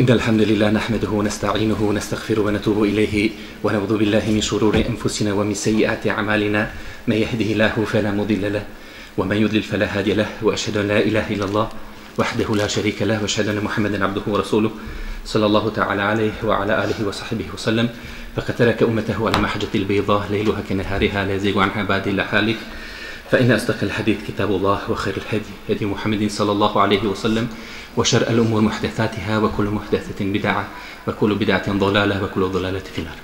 إن الحمد لله نحمده ونستعينه ونستغفره ونتوب إليه ونعوذ بالله من شرور أنفسنا ومن سيئات أعمالنا. من يهده الله فلا مضل له ومن يضلل فلا هادي له وأشهد أن لا إله إلا الله وحده لا شريك له وأشهد أن محمدا عبده ورسوله صلى الله تعالى عليه وعلى آله وصحبه وسلم. فقد ترك أمته على محجة البيضاء ليلها كنهارها لا يزيغ عنها بعد إلا حالك فإن أصدق الحديث كتاب الله وخير الهدي هدي محمد صلى الله عليه وسلم وشر الأمور محدثاتها وكل محدثة بدعة وكل بدعة ضلالة وكل ضلالة في النار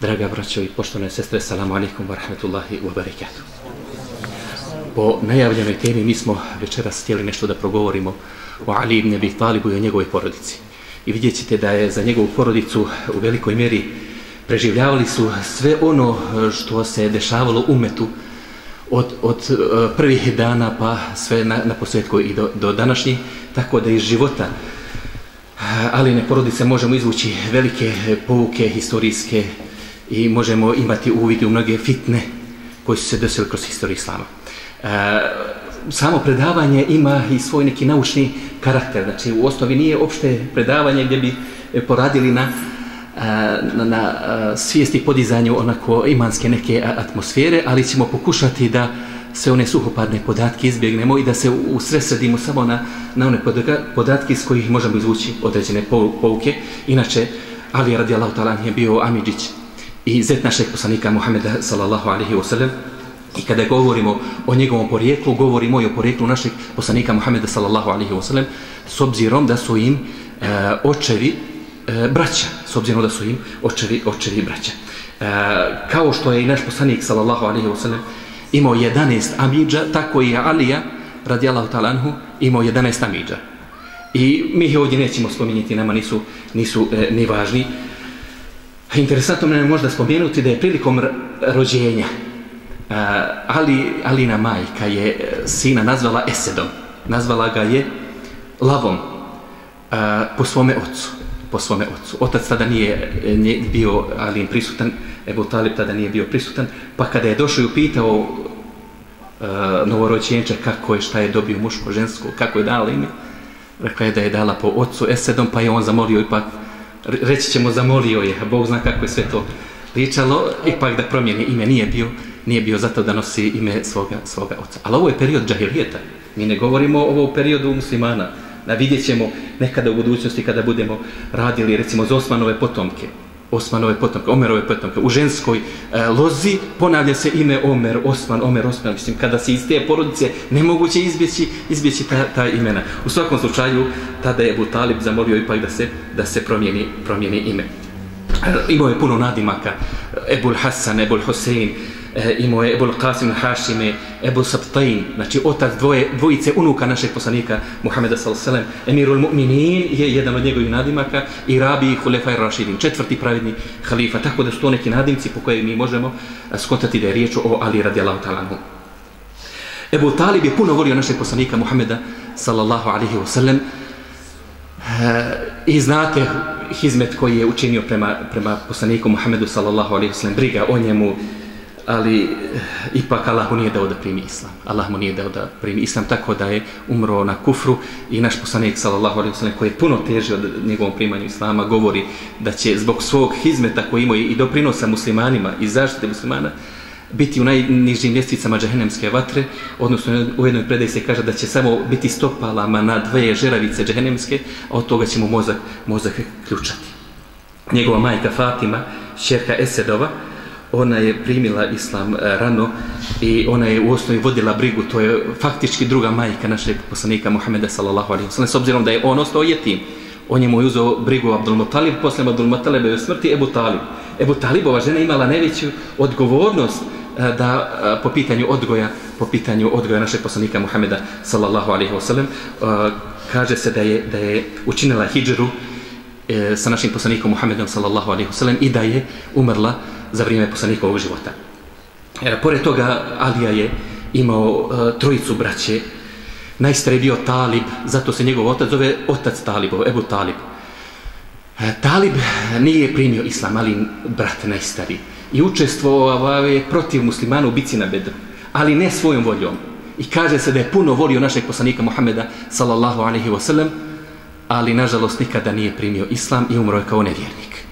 Draga braćo i poštovane sestre, salamu alaikum wa rahmatullahi wa barakatuh. Po najavljenoj temi mi smo večeras htjeli nešto da progovorimo o Ali ibn Abi Talibu i o njegovoj porodici. I vidjet ćete da je za njegovu porodicu u velikoj mjeri preživljavali su sve ono što se dešavalo umetu od, od eh, prvih dana pa sve na, na posvetku i do, do današnji, tako da iz života eh, ali ne porodice možemo izvući velike pouke historijske i možemo imati uvid u mnoge fitne koji su se desili kroz historiju islama. E, samo predavanje ima i svoj neki naučni karakter, znači u osnovi nije opšte predavanje gdje bi poradili na na, na eh, svijesti podizanju onako imanske neke eh, atmosfere, ali ćemo pokušati da sve one suhopadne podatke izbjegnemo i da se usresredimo samo na, na one podatke iz kojih možemo izvući određene pouke. Inače, Ali radijallahu ta'ala je bio Amidžić i zet našeg poslanika Muhammeda sallallahu alaihi wasallam i kada govorimo o njegovom porijeklu, govorimo i o porijeklu našeg poslanika Muhammeda sallallahu alaihi wasallam s obzirom da su im e, očevi e, braća, s obzirom da su im očevi, očevi braća. E, kao što je i naš poslanik, sallallahu alaihi wa sallam, imao 11 amidža, tako i Alija, radijallahu talanhu, imao 11 amidža. I mi ih ovdje nećemo spominjati, nama nisu, nisu e, ni važni. Interesantno me možda spomenuti da je prilikom rođenja e, Ali, Alina majka je e, sina nazvala Esedom. Nazvala ga je Lavom e, po svome ocu po svome ocu. Otac tada nije, e, nije bio ali prisutan, Ebu Talib tada nije bio prisutan, pa kada je došao i upitao e, uh, novorođenče kako je, šta je dobio muško, žensko, kako je dala ime, rekla je da je dala po ocu Esedom, pa je on zamolio ipak, reći ćemo zamolio je, a Bog zna kako je sve to pričalo, ipak da promijeni ime nije bio, nije bio zato da nosi ime svoga, svoga oca. Ali ovo je period džahilijeta. Mi ne govorimo o periodu muslimana, Da vidjet ćemo nekada u budućnosti kada budemo radili recimo za Osmanove potomke. Osmanove potomke, Omerove potomke. U ženskoj e, lozi ponavlja se ime Omer, Osman, Omer, Osman. Mislim, kada se iz te porodice nemoguće izbjeći, izbjeći ta, ta imena. U svakom slučaju, tada je Ebu Talib zamolio ipak da se, da se promijeni, promijeni ime. E, imao je puno nadimaka. Ebul Hasan, Ebul Hosein, e, imao je Ebul Qasim Hašime, Ebu Sabtajn, znači otac dvoje, dvojice unuka našeg poslanika Muhammeda s.a.v. Emirul Mu'minin je jedan od njegovih nadimaka i Rabi Hulefaj Rašidin, četvrti pravidni halifa, tako da su to neki nadimci po koje mi možemo e, skotati da je riječ o Ali radijalahu talanhu. Ebu Talib je puno volio našeg poslanika Muhammeda sallallahu alaihi wa sallam e, i znate hizmet koji je učinio prema, prema poslaniku Muhammedu sallallahu alaihi wa sallam, briga o njemu, ali eh, ipak Allah mu nije dao da primi islam. Allah mu nije dao da primi islam, tako da je umro na kufru i naš poslanik, sallallahu alaihi wasallam, koji je puno teži od njegovom primanju islama, govori da će zbog svog hizmeta koji ima i doprinosa muslimanima i zaštite muslimana, biti u najnižim ljestvicama džehennemske vatre, odnosno u jednoj predaji se kaže da će samo biti stopalama na dve žeravice džehennemske, a od toga će mu mozak, mozak ključati. Njegova majka Fatima, šerka Esedova, ona je primila islam e, rano i ona je u osnovi vodila brigu, to je faktički druga majka našeg poslanika Muhammeda sallallahu alaihi wasallam, s obzirom da je on ostao jetim. On je mu uzeo brigu Abdul Mutalib, posle Abdul Mutalibove smrti Ebu Talib. Ebu Talibova žena imala najveću odgovornost e, da e, po pitanju odgoja, po pitanju odgoja našeg poslanika Muhammeda sallallahu alaihi wasallam kaže se da je, da je učinila hijđru sa našim poslanikom Muhammedom sallallahu alaihi wasallam i da je umrla za vrijeme poslanikovog života. E, pored toga, Alija je imao e, trojicu braće. Najstariji bio Talib, zato se njegov otac zove otac Talibov, Ebu Talib. E, Talib nije primio islam, ali brat najstariji. I učestvovao je protiv muslimana u bici na Bedru, ali ne svojom voljom. I kaže se da je puno volio našeg poslanika Muhameda, sallallahu alaihi wasallam, ali nažalost nikada nije primio islam i umro je kao nevjernik.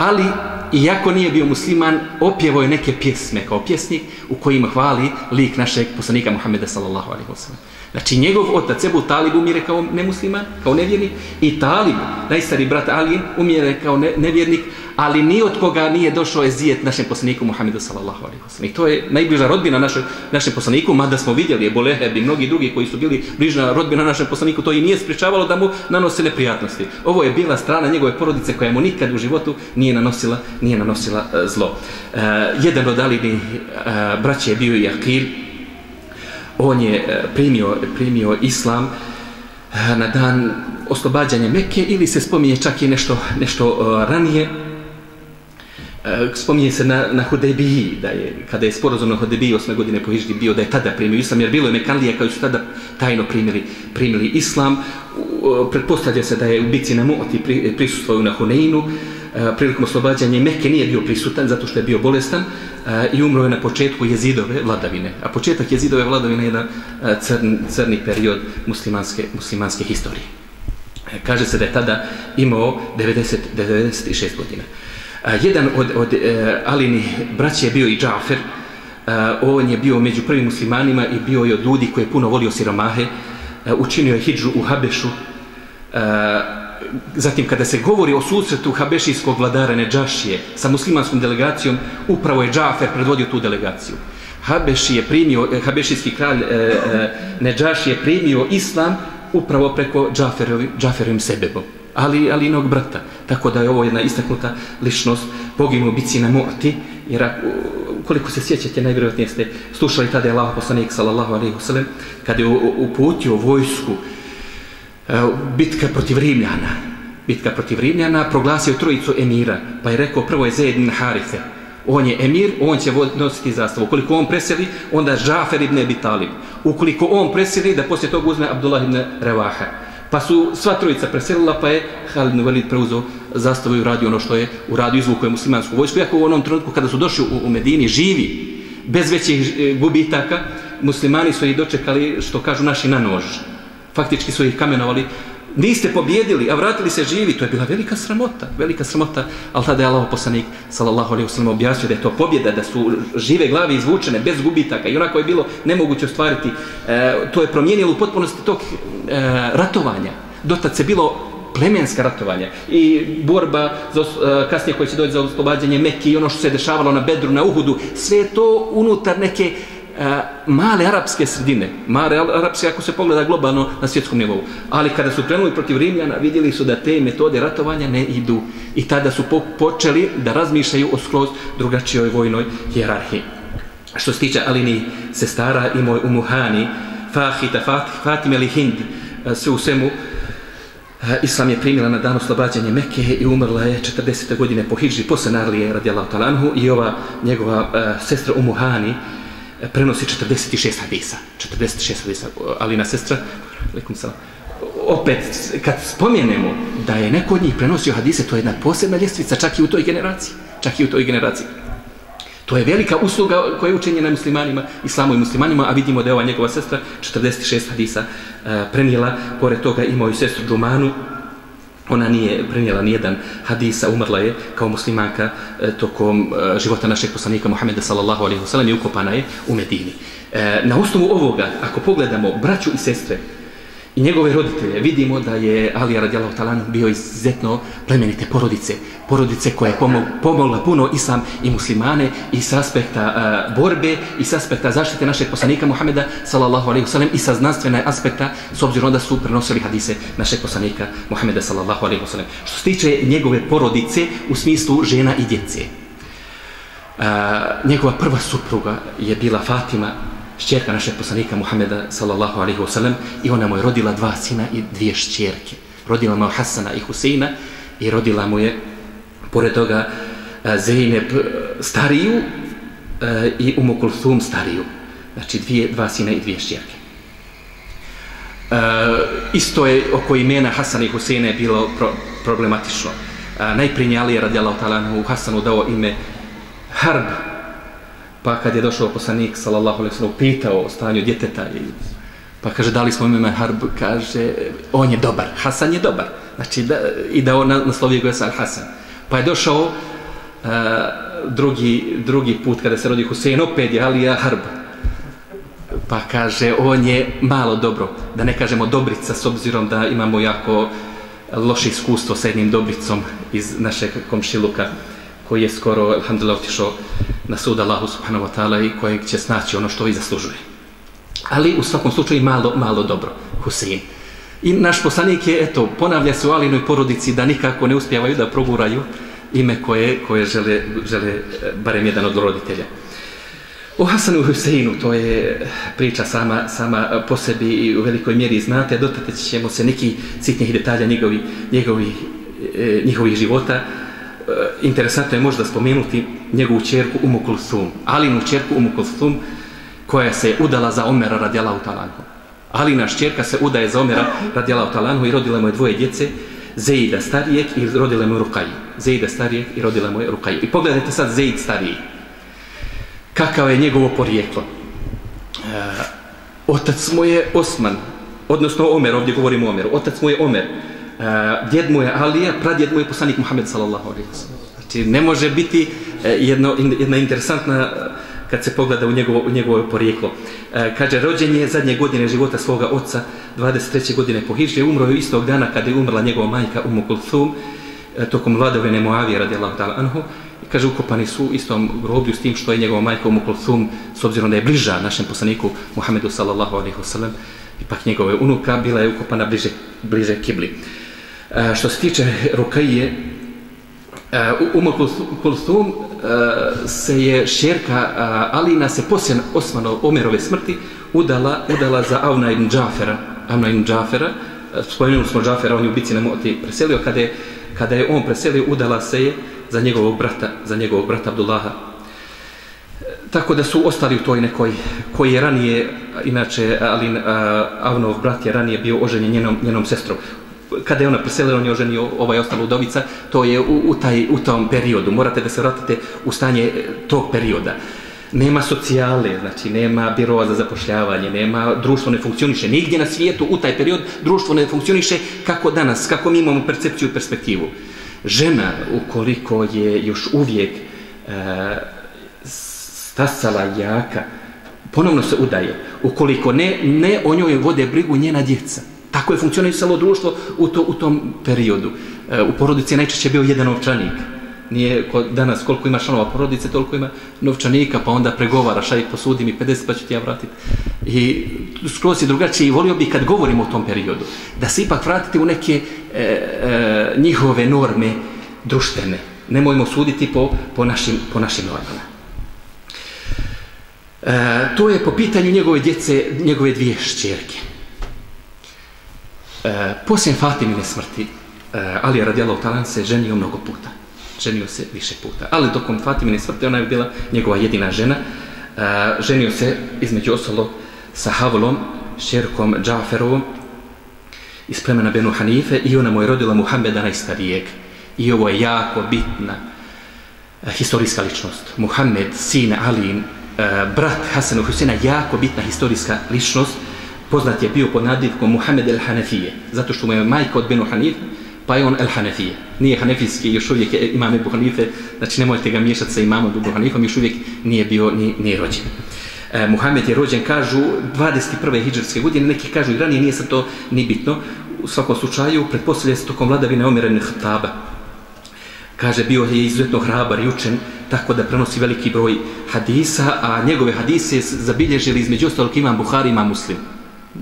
Ali, iako nije bio musliman, opjevo je neke pjesme kao pjesnik u kojima hvali lik našeg poslanika Muhammeda sallallahu alaihi wa sallam. Znači njegov otac Ebu Talib umire kao nemusliman, kao nevjernik i Talib, najstari brat Ali, umire kao ne, nevjernik, ali ni od koga nije došao ezijet našem poslaniku Muhammedu sallallahu alaihi wasallam. I to je najbliža rodbina našem, našem poslaniku, mada smo vidjeli je Boleheb i mnogi drugi koji su bili bližna rodbina našem poslaniku, to i nije spriječavalo da mu nanose neprijatnosti. Ovo je bila strana njegove porodice koja mu nikad u životu nije nanosila, nije nanosila uh, zlo. Uh, jedan od Alini uh, e, braće je bio i Akil, on je e, primio, primio islam e, na dan oslobađanja Mekke ili se spominje čak i nešto, nešto e, ranije, spominje se na, na Hudebiji, da je, kada je sporozum na Hudebiji osme godine po Hiždi bio, da je tada primio islam, jer bilo je Mekanlija koji su tada tajno primili, primili islam. Pretpostavlja se da je u bici na Mu'ti prisustvoju na Huneinu, E, prilikom oslobađanja Mekke nije bio prisutan zato što je bio bolestan e, i umro je na početku jezidove vladavine. A početak jezidove vladavine je jedan e, crn, crni period muslimanske, muslimanske historije. Kaže se da je tada imao 90, 96 godina. Jedan od, od Alini braća je bio i Džafer. On je bio među prvim muslimanima i bio je od ljudi koji je puno volio siromahe. Učinio je hidžu u Habešu zatim kada se govori o susretu habešijskog vladara Neđašije sa muslimanskom delegacijom, upravo je Džafer predvodio tu delegaciju. Habeši je primio, eh, habešijski kralj eh, eh, e, e, Neđaši je primio islam upravo preko Džaferovi, Džaferovim sebebom ali, ali inog brata. Tako da je ovo jedna istaknuta ličnost poginuo bici na Mu'ti, jer koliko se sjećate, najvjerojatnije ste slušali tada je Allah poslanik sallallahu alaihi wasallam, kada je uputio vojsku E, bitka protiv Rimljana, bitka protiv Rimljana, proglasio trojicu emira, pa je rekao prvo je Zaid ibn Harife, on je emir, on će nositi zastavu. Ukoliko on preseli, onda Žafer ibn Abi Talib. Ukoliko on preseli, da poslije toga uzme Abdullah ibn Revaha. Pa su sva trojica preselila, pa je Halid ibn Walid preuzeo zastavu i uradio ono što je uradio, izvuko je muslimansku vojsku. Iako u onom trenutku kada su došli u, u Medini živi, bez većih e, gubitaka, muslimani su ih dočekali, što kažu naši, na nož. Faktički su ih kamenovali. Niste pobjedili, a vratili se živi, to je bila velika sramota, velika sramota, ali tada je Allah poslanik, sallallahu alaihi wasallam, objasnio da je to pobjeda, da su žive glave izvučene bez gubitaka. I onako je bilo nemoguće ostvariti, e, to je promijenilo u potpunosti tog e, ratovanja. Dotad se bilo plemenska ratovanja. I borba za, e, kasnije koja će doći za oslobađanje Mekke i ono što se dešavalo na Bedru, na Uhudu, sve to unutar neke E, male arapske sredine, male arapske ako se pogleda globalno na svjetskom nivou. Ali kada su krenuli protiv Rimljana, vidjeli su da te metode ratovanja ne idu i tada su po počeli da razmišljaju o skroz drugačijoj vojnoj hjerarhiji. Što se tiče Alini sestara i moj umuhani, Fahita, Fat, Fatime ili Hind, e, sve u svemu, e, Islam je primila na dan oslobađanja Mekke i umrla je 40. godine po Hidži, posle Narlije radijalahu talanhu i ova njegova uh, sestra Umuhani, prenosi 46 hadisa. 46 hadisa. Ali na sestra, likum salam, opet, kad spomenemo da je neko od njih prenosio hadise, to je jedna posebna ljestvica, čak i u toj generaciji. Čak i u toj generaciji. To je velika usluga koja je učenjena muslimanima, islamu i muslimanima, a vidimo da je ova njegova sestra 46 hadisa uh, prenijela. Pored toga imao i sestru Džumanu, ona nije prenijela nijedan hadisa, umrla je kao muslimanka e, tokom e, života našeg poslanika Muhammeda sallallahu alaihi wa sallam i ukopana je u Medini. E, na osnovu ovoga, ako pogledamo braću i sestre, i njegove roditelje, vidimo da je Ali radijalahu talan bio izuzetno plemenite porodice, porodice koja je pomogla puno islam i muslimane i s aspekta uh, borbe i s aspekta zaštite našeg poslanika Muhameda sallallahu alaihi wasallam i sa znanstvene aspekta s obzirom da su prenosili hadise našeg poslanika Muhameda sallallahu alaihi wasallam. Što se tiče njegove porodice u smislu žena i djece. Uh, njegova prva supruga je bila Fatima šćerka našeg poslanika Muhameda sallallahu alaihi wasallam i ona mu je rodila dva sina i dvije šćerke. Rodila mu je Hasana i Huseina i rodila mu je pored toga e, Zeynep e, stariju e, i Umu Kulthum stariju. Znači dvije, dva sina i dvije šćerke. E, isto je oko imena Hasana i Huseina je bilo pro, problematično. Uh, najprije Ali radijalahu ta'ala u Hasanu dao ime Harb, Pa kad je došao poslanik sallallahu alejhi ve pitao o stanju djeteta i Pa kaže, dali smo ime Harb, kaže, on je dobar, Hasan je dobar. Znači, da, i da on naslovio ga sa Hasan. Pa je došao uh, drugi, drugi put kada se rodi Husein, opet je Alija Harb. Pa kaže, on je malo dobro, da ne kažemo dobrica, s obzirom da imamo jako loše iskustvo sa jednim dobricom iz našeg komšiluka, koji je skoro, alhamdulillah, otišao na sud Allahu subhanahu wa ta'ala i kojeg će snaći ono što vi zaslužuje. Ali u svakom slučaju malo, malo dobro, Husein. I naš poslanik je, eto, ponavlja se u Alinoj porodici da nikako ne uspjevaju da proguraju ime koje, koje žele, žele eh, barem jedan od roditelja. O Hasanu Huseinu, to je priča sama, sama eh, po sebi i u velikoj mjeri znate, dotateći ćemo se neki sitnih detalja njegovi, njegovi, eh, njihovih života. Eh, interesantno je možda spomenuti njegovu čerku Umu Kulsum, Alinu čerku Umu Kulsum, koja se udala za Omera radijalahu talanhu. Alina čerka se udaje za Omera radijalahu talanhu i rodila mu je dvoje djece, Zeida starijeg i rodila mu je Rukaji. Zeida starijeg i rodila mu je Rukaji. I pogledajte sad Zeid stariji. kakav je njegovo porijeklo. E, otac mu je Osman, odnosno Omer, ovdje govorimo o Omeru. Otac mu je Omer, Eh, djed mu je Alija, pradjed mu je poslanik Muhammed sallallahu alaihi Znači, ne može biti eh, jedno, jedna interesantna eh, kad se pogleda u njegovo, u njegovo porijeklo. E, kaže, rođen je zadnje godine života svoga oca, 23. godine po Hižri, umro je istog dana kada je umrla njegova majka Umu Kulthum, e, tokom vladovine Moavije radijallahu ta'ala anhu, kaže, ukopani su u istom groblju s tim što je njegova majka Umu Kulthum, s obzirom da je bliža našem poslaniku Muhammedu sallallahu alaihi wasallam, ipak njegove unuka bila je ukopana bliže, bliže kibli. E, što se tiče Rukaije, e, u Umu Kulthum e, se je šerka uh, Alina se poslije Osmanov Omerove smrti udala, udala za Avna ibn Džafera. Avna ibn Džafera, spomenuli smo Džafera, on je u bici na moti preselio, kada je, kada je on preselio, udala se je za njegovog brata, za njegovog brata Abdullaha. Tako da su ostali u toj nekoj, koji je ranije, inače Alin, uh, Avnov brat je ranije bio oženjen njenom, njenom sestrom. Kada je ona preselila, on je oženio ovaj ostala udovica, to je u, u, taj, u tom periodu. Morate da se vratite u stanje e, tog perioda. Nema socijale, znači nema biroa za zapošljavanje, nema, društvo ne funkcioniše. Nigdje na svijetu u taj period društvo ne funkcioniše kako danas, kako mi imamo percepciju i perspektivu žena ukoliko je još uvijek e, stasala jaka ponovno se udaje ukoliko ne, ne o njoj vode brigu njena djeca tako je funkcionisalo društvo u, to, u tom periodu e, u porodici je najčešće bio jedan novčanik nije kod danas koliko ima članova porodice toliko ima novčanika pa onda pregovaraš, aj posudi mi 50 pa ću ti ja vratiti i skroz je drugačije i volio bih kad govorimo o tom periodu da se ipak vratite u neke e, e, njihove norme društvene. Nemojmo suditi po, po, našim, po našim normama. E, to je po pitanju njegove djece, njegove dvije šćerke. E, poslije Fatimine smrti, e, Ali radijalo talan se ženio mnogo puta. Ženio se više puta. Ali dokom Fatimine smrti ona je bila njegova jedina žena. E, ženio se između ostalo sa Havlom, šerkom Džaferovom, iz plemena Benu Hanife i ona mu je rodila Muhammeda najstarijeg. I ovo je jako bitna e, historijska ličnost. Muhammed, sin Alin, e, brat Hasanu Husina, jako bitna historijska ličnost. Poznat je bio pod nadivkom Muhammed el Hanefije, zato što mu je majka od Benu Hanif, pa je on el Hanefije. Nije Hanefijski, još uvijek imam Ebu Hanife, znači nemojte ga miješati sa imamom Ebu Hanifom, još uvijek nije bio, ni, nije rođen. E, Muhammed je rođen, kažu, 21. hijđarske godine, neki kažu i ranije, nije sad to ni bitno. U svakom slučaju, pretpostavlja se tokom vladavine Omer Htaba. Kaže, bio je izuzetno hrabar i učen, tako da prenosi veliki broj hadisa, a njegove hadise zabilježili između ostalog imam Buhari, imam Muslim.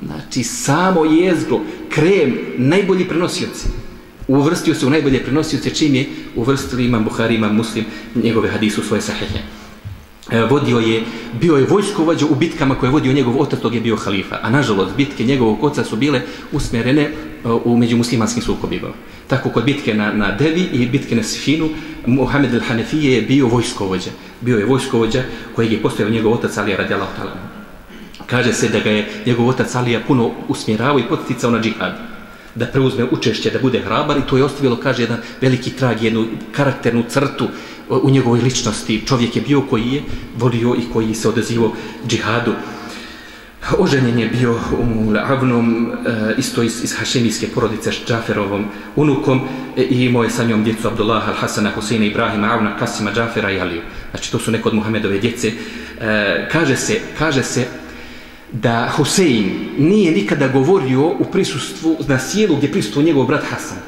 Znači, samo jezgro, krem, najbolji prenosioci. Uvrstio se u najbolje prenosioce čim je uvrstili imam Buhari, imam Muslim, njegove hadise svoje sahehe. E, vodio je, bio je vojskovođa u bitkama koje je vodio njegov otac, tog je bio halifa. A nažalost, bitke njegovog oca su bile usmjerene e, u međumuslimanskim sukobima. Tako kod bitke na, na Devi i bitke na Sifinu, Muhammed al-Hanefije je bio vojskovođa. Bio je vojskovođa kojeg je postavio njegov otac Ali radijalahu ta'ala. Kaže se da ga je njegov otac Alija puno usmjeravao i poticao na džihad da preuzme učešće, da bude hrabar i to je ostavilo, kaže, jedan veliki trag, jednu karakternu crtu u njegovoj ličnosti. Čovjek je bio koji je volio i koji se odazivao džihadu. Oženjen je bio Umul Avnom, e, isto iz, iz Hašemijske porodice s Džaferovom unukom e, i imao je sa njom djecu Abdullah, Al-Hasana, Husina, Ibrahima, Avna, Kasima, Džafera i Aliju. Znači, to su neko od Muhammedove djece. E, kaže, se, kaže se da Husein nije nikada govorio u prisustvu na sjelu gdje prisustuo njegov brat Hasan.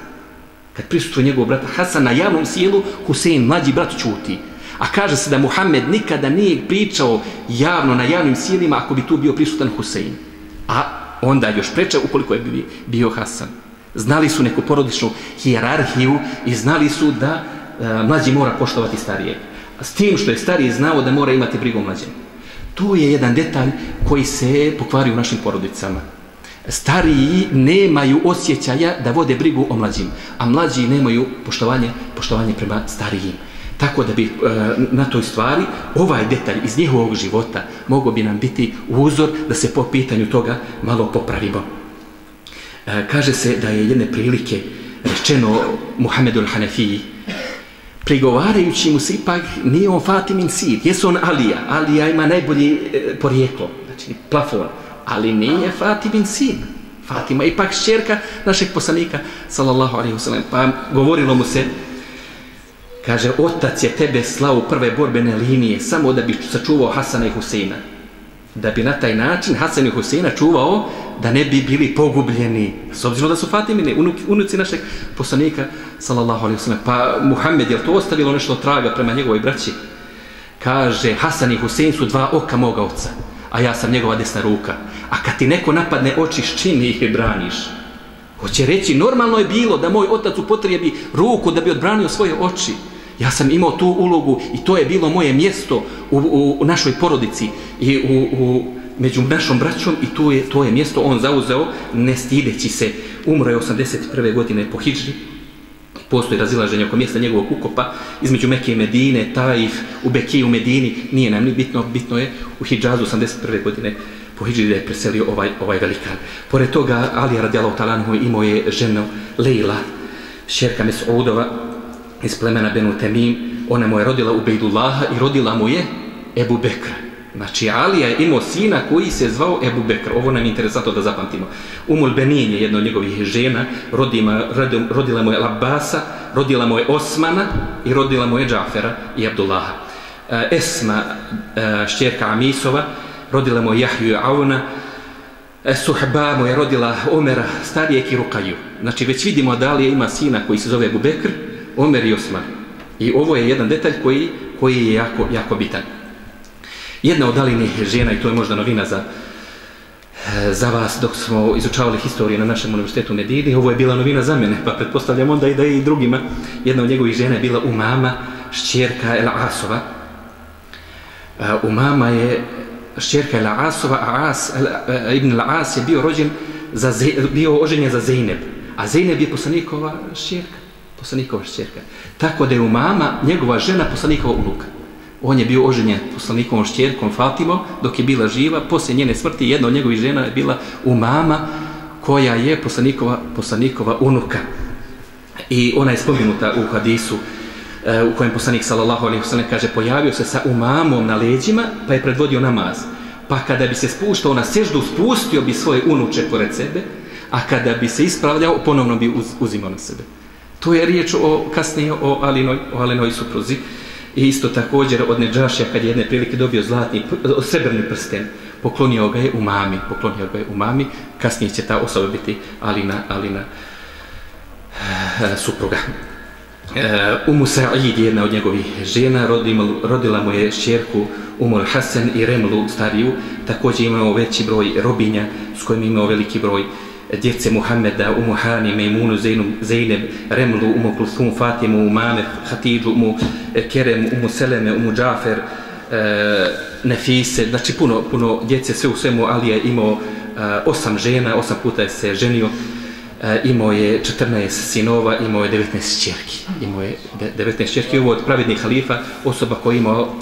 Kad prisustuo njegov brat Hasan na javnom sjelu, Husein, mlađi brat, čuti. A kaže se da Muhammed nikada nije pričao javno na javnim sjelima ako bi tu bio prisutan Husein. A onda još preče ukoliko je bio Hasan. Znali su neku porodičnu hijerarhiju i znali su da e, mlađi mora poštovati starije. S tim što je stariji znao da mora imati brigu mlađe. To je jedan detalj koji se pokvari u našim porodicama. Stariji nemaju osjećaja da vode brigu o mlađim, a mlađi nemaju poštovanje, poštovanje prema starijim. Tako da bi e, na toj stvari ovaj detalj iz njihovog života mogo bi nam biti uzor da se po pitanju toga malo popravimo. E, kaže se da je jedne prilike rečeno Muhammedu al-Hanefiji prigovarajući mu se ipak nije on Fatimin sin, jesu on Alija, Alija ima najbolji e, porijeklo, znači plafon, ali nije Fatimin sin. Fatima ipak šćerka našeg poslanika, sallallahu alaihi wasallam. Pa govorilo mu se, Kaže, otac je tebe slao u prve borbene linije samo da bi sačuvao Hasana i Huseina. Da bi na taj način Hasan i Huseina čuvao da ne bi bili pogubljeni. S obzirom da su Fatimine, unuki, unuci našeg poslanika, sallallahu alaihi wasallam. Pa Muhammed, je to ostavilo nešto traga prema njegovoj braći? Kaže, Hasan i Husein su dva oka moga oca, a ja sam njegova desna ruka. A kad ti neko napadne oči, s čim ih braniš? Hoće reći, normalno je bilo da moj otac upotrijebi ruku da bi odbranio svoje oči. Ja sam imao tu ulogu i to je bilo moje mjesto u, u, u našoj porodici i u, u, među našom braćom i tu je, to je mjesto on zauzeo ne stideći se. Umro je 81. godine po Hidži, Postoji razilaženje oko mjesta njegovog ukopa između Mekke i Medine, Taif, u Bekiji u Medini. Nije nam ni bitno, bitno je u Hidžazu 81. godine po Hidži da je preselio ovaj, ovaj velikan. Pored toga, Ali radijalahu talanhu imao je ženu Leila, šerka Mesudova, iz plemena Benu Temim, ona mu je rodila u Bejdullaha i rodila mu je Ebu Bekra. Znači, Alija je imao sina koji se zvao Ebu Bekr. Ovo nam je interesantno da zapamtimo. Umul Benin je jedna od njegovih žena, rodima, rodila mu je Labasa, rodila mu je Osmana i rodila mu je Džafera i Abdullaha. Eh, Esma, eh, šćerka Amisova, rodila mu je Jahju i Auna, eh, Suhba mu je rodila Omera, starijek i Rukaju. Znači, već vidimo da Alija ima sina koji se zove Ebu Bekr, Omer i Osman. I ovo je jedan detalj koji, koji je jako, jako bitan. Jedna od alinih žena, i to je možda novina za, eh, za vas, dok smo izučavali historiju na našem univerzitetu Medini, ovo je bila novina za mene, pa pretpostavljam onda i da je i drugima. Jedna od njegovih žena je bila Umama, šćerka El Asova. Eh, umama je šćerka El Asova, a As, El, eh, Ibn El As je bio rođen, za, bio oženjen za Zeynep. A Zeynep je poslanikova šćerka poslanikova šćerka. Tako da je umama njegova žena poslanikova unuka. On je bio oženjen poslanikovom šćerkom Fatimom dok je bila živa. Poslije njene smrti jedna od njegovih žena je bila umama koja je poslanikova, poslanikova unuka. I ona je spomenuta u hadisu e, u kojem poslanik sallallahu alaihi wasallam kaže pojavio se sa umamom na leđima pa je predvodio namaz. Pa kada bi se spuštao na seždu, spustio bi svoje unuče pored sebe, a kada bi se ispravljao, ponovno bi uz, uzimao na sebe. To je riječ o kasnije o Alinoj, o Alinoj supruzi. I isto također od Neđašija kad je jedne prilike dobio zlatni, srebrni prsten, poklonio ga je u mami, poklonio ga je u mami, kasnije će ta osoba biti Alina, Alina e, supruga. E, Umu Sa'id je jedna od njegovih žena, rodila, rodila mu je šćerku Umul Hasan i Remlu stariju, također imao veći broj robinja s kojim imao veliki broj djece Muhammeda, Umu Hani, Mejmunu, Zeynu, Zeynep, Remlu, Umu Kulthum, Fatimu, Umame, Hatidžu, Umu Kerem, Umu Seleme, Umu Džafer, e, Nefise, znači puno, puno djece, sve u svemu, ali je imao e, osam žena, osam puta je se ženio, e, imao je 14 sinova, imao je 19 čerki. Imao je 19 čerki, ovo od pravednih halifa, osoba koja, imao,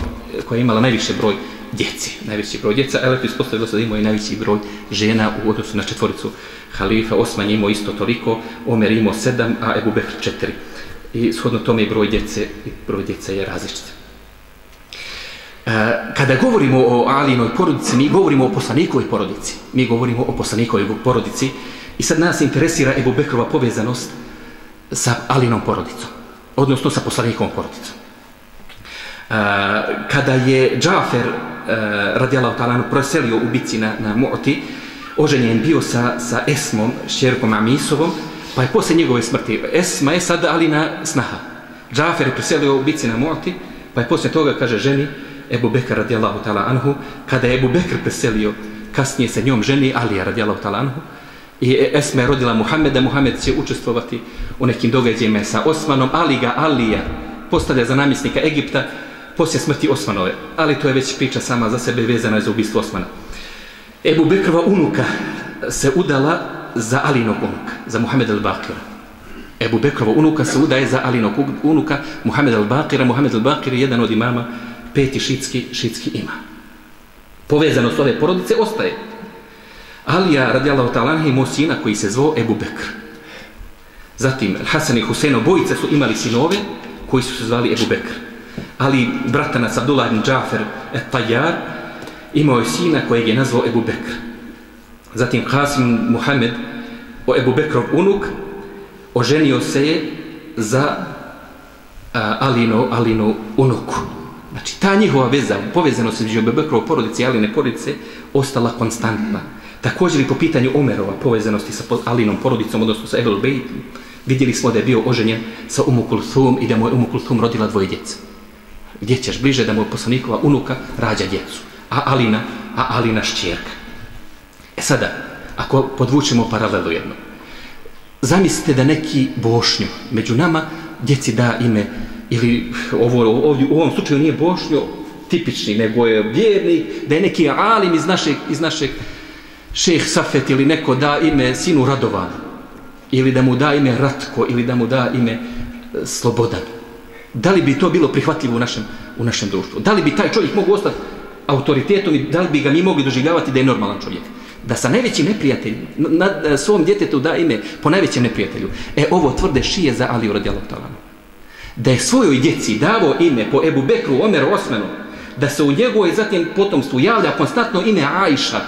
koja je imala najviše broj djece, najveći broj djeca. Elef ispostavilo se da imao i najveći broj žena u odnosu na četvoricu halifa. Osman imao isto toliko, Omer imao sedam, a Ebu Bekr četiri. I shodno tome i broj djece, broj djece je različit. E, kada govorimo o Alinoj porodici, mi govorimo o poslanikovoj porodici. Mi govorimo o poslanikovoj porodici i sad nas interesira Ebu Bekrova povezanost sa Alinom porodicom, odnosno sa poslanikovom porodicom. E, kada je Džafer e, uh, radijalao talanu preselio u bici na, na Mu'ti, oženjen bio sa, sa Esmom, šerkom Amisovom, pa je posle njegove smrti, Esma je sad Alina snaha. Džafer je preselio u bici na Mu'ti, pa je posle toga, kaže ženi, Ebu Bekr radijallahu ta'ala anhu, kada je Ebu Bekr preselio, kasnije se njom ženi Alija radijallahu ta'ala anhu, i Esma je rodila Muhammeda, Muhammed će učestvovati u nekim događajima sa Osmanom, Ali ga Alija postavlja za namjesnika Egipta poslije smrti Osmanove, ali to je već priča sama za sebe vezana za ubistvo Osmana. Ebu Bekrova unuka se udala za Alinog unuka, za Muhammed al-Bakira. Ebu Bekrova unuka se udaje za Alinog unuka, Muhammed al-Bakira. Muhammed al-Bakir je jedan od imama, peti šitski, šitski ima. Povezanost ove porodice ostaje. Alija radijallahu ta'ala imao sina koji se zvao Ebu Bekr. Zatim Hasan i Husein obojice su imali sinove koji su se zvali Ebu Bekr. Ali bratanac Abdullah ibn Džafer et Tajar imao je sina kojeg je nazvao Ebu Bekr. Zatim Qasim Muhammed o Ebu Bekrov unuk oženio se je za a, Alino, Alino unuku. Znači, ta njihova veza, povezano se među Ebu Bekrov porodice i Aline porodice, ostala konstantna. Također i po pitanju Omerova povezanosti sa Alinom porodicom, odnosno sa Ebel Bejtom, vidjeli smo da je bio oženjen sa Umu Kulthum i da mu je Umu Kulthum rodila dvoje djece. Gdje ćeš bliže da mu je poslanikova unuka rađa djecu, a Alina, a Alina šćerka. E sada, ako podvučemo paralelu jednu, zamislite da neki bošnju među nama djeci da ime, ili ovo, ovdje, u ovom slučaju nije Bošnjo tipični, nego je vjernik, da je neki alim iz našeg, iz našeg šeh Safet ili neko da ime sinu Radovan ili da mu da ime Ratko ili da mu da ime e, Slobodan. Da li bi to bilo prihvatljivo u našem, u našem društvu? Da li bi taj čovjek mogu ostati autoritetom i da li bi ga mi mogli doživljavati da je normalan čovjek? Da sa najvećim neprijateljem, na, na e, svom djetetu da ime po najvećem neprijatelju. E, ovo tvrde šije za Aliju radijalog talanu. Da je svojoj djeci davo ime po Ebu Bekru, Omeru Osmanu, da se u njegovoj zatim potomstvu javlja konstantno ime Ajša,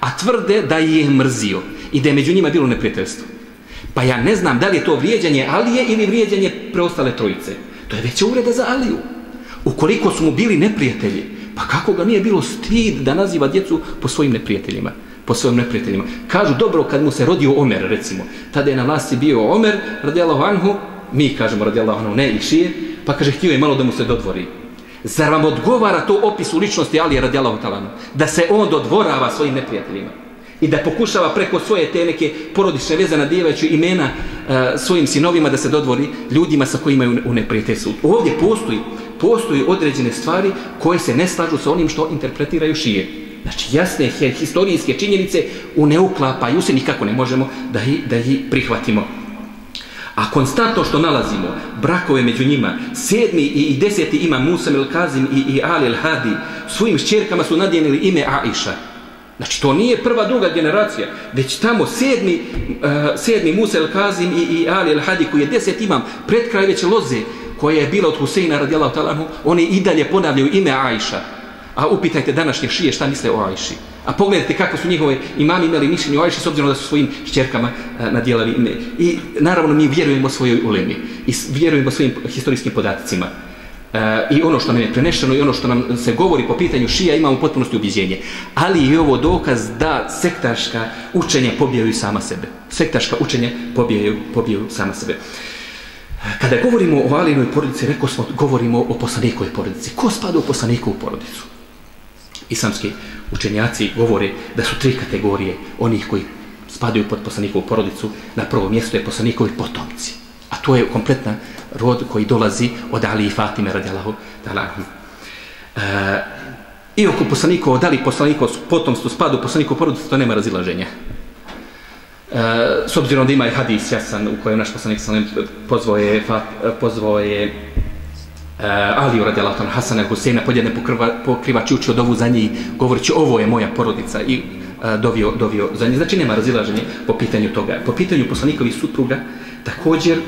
a tvrde da je mrzio i da je među njima bilo neprijateljstvo. Pa ja ne znam da li je to vrijeđanje Alije ili vrijeđanje preostale trojice. To je veća ureda za Aliju. Ukoliko su mu bili neprijatelji, pa kako ga nije bilo stid da naziva djecu po svojim neprijateljima? Po svojim neprijateljima. Kažu dobro kad mu se rodio Omer, recimo. Tada je na vlasti bio Omer, radijalahu anhu, mi kažemo radijalahu anhu, ne i šije, pa kaže htio je malo da mu se dodvori. Zar vam odgovara to opis u ličnosti Alije radijalahu talanu? Da se on dodvorava svojim neprijateljima i da pokušava preko svoje te neke porodične veze nadijevajući imena uh, svojim sinovima da se dodvori ljudima sa kojima je u neprijateljstvu. Ovdje postoji, postoji određene stvari koje se ne slažu sa onim što interpretiraju šije. Znači jasne historijske činjenice u neuklapaju se nikako ne možemo da ih, da ih prihvatimo. A konstantno što nalazimo, brakove među njima, sedmi i deseti ima Musa el Kazim i, i Ali el Hadi, svojim šćerkama su nadjenili ime Aisha. Znači, to nije prva, druga generacija, već tamo sedmi, uh, sedmi Musa el Kazim i, i Ali el Hadi, koji je deset imam, pred kraj već loze, koja je bila od Huseina radijalahu talanhu, oni i dalje ponavljaju ime Ajša. A upitajte današnje šije šta misle o Ajši. A pogledajte kako su njihove imami imali mišljenje o Ajši s obzirom da su svojim šćerkama nadjelali ime. I naravno mi vjerujemo svojoj ulemi i vjerujemo svojim historijskim podaticima. E, I ono što nam je prenešeno i ono što nam se govori po pitanju šija imamo potpunosti ubjeđenje. Ali je ovo dokaz da sektaška učenja pobijaju sama sebe. Sektaška učenja pobijaju, pobijaju sama sebe. Kada govorimo o Alinoj porodici, rekao smo, govorimo o poslanikoj porodici. Ko spada u poslanikovu porodicu? islamski učenjaci govore da su tri kategorije onih koji spadaju pod poslanikovu porodicu. Na prvo mjesto je poslanikovi potomci. A to je kompletna rod koji dolazi od Ali i Fatime radijalahu talahu. E, I oko poslanikova, da li poslanikovo potomstvo spadu u poslanikovu porodicu, to nema razilaženja. E, s obzirom da ima i hadis jasan u kojem naš poslanik pozvao je, pozvao je eh, uh, Ali uradila to Hasana Huseina podjedne pokrivači učio dovu za njih govoreći ovo je moja porodica i eh, dovio, dovio za njih. Znači nema razilaženje po pitanju toga. Po pitanju poslanikovi supruga također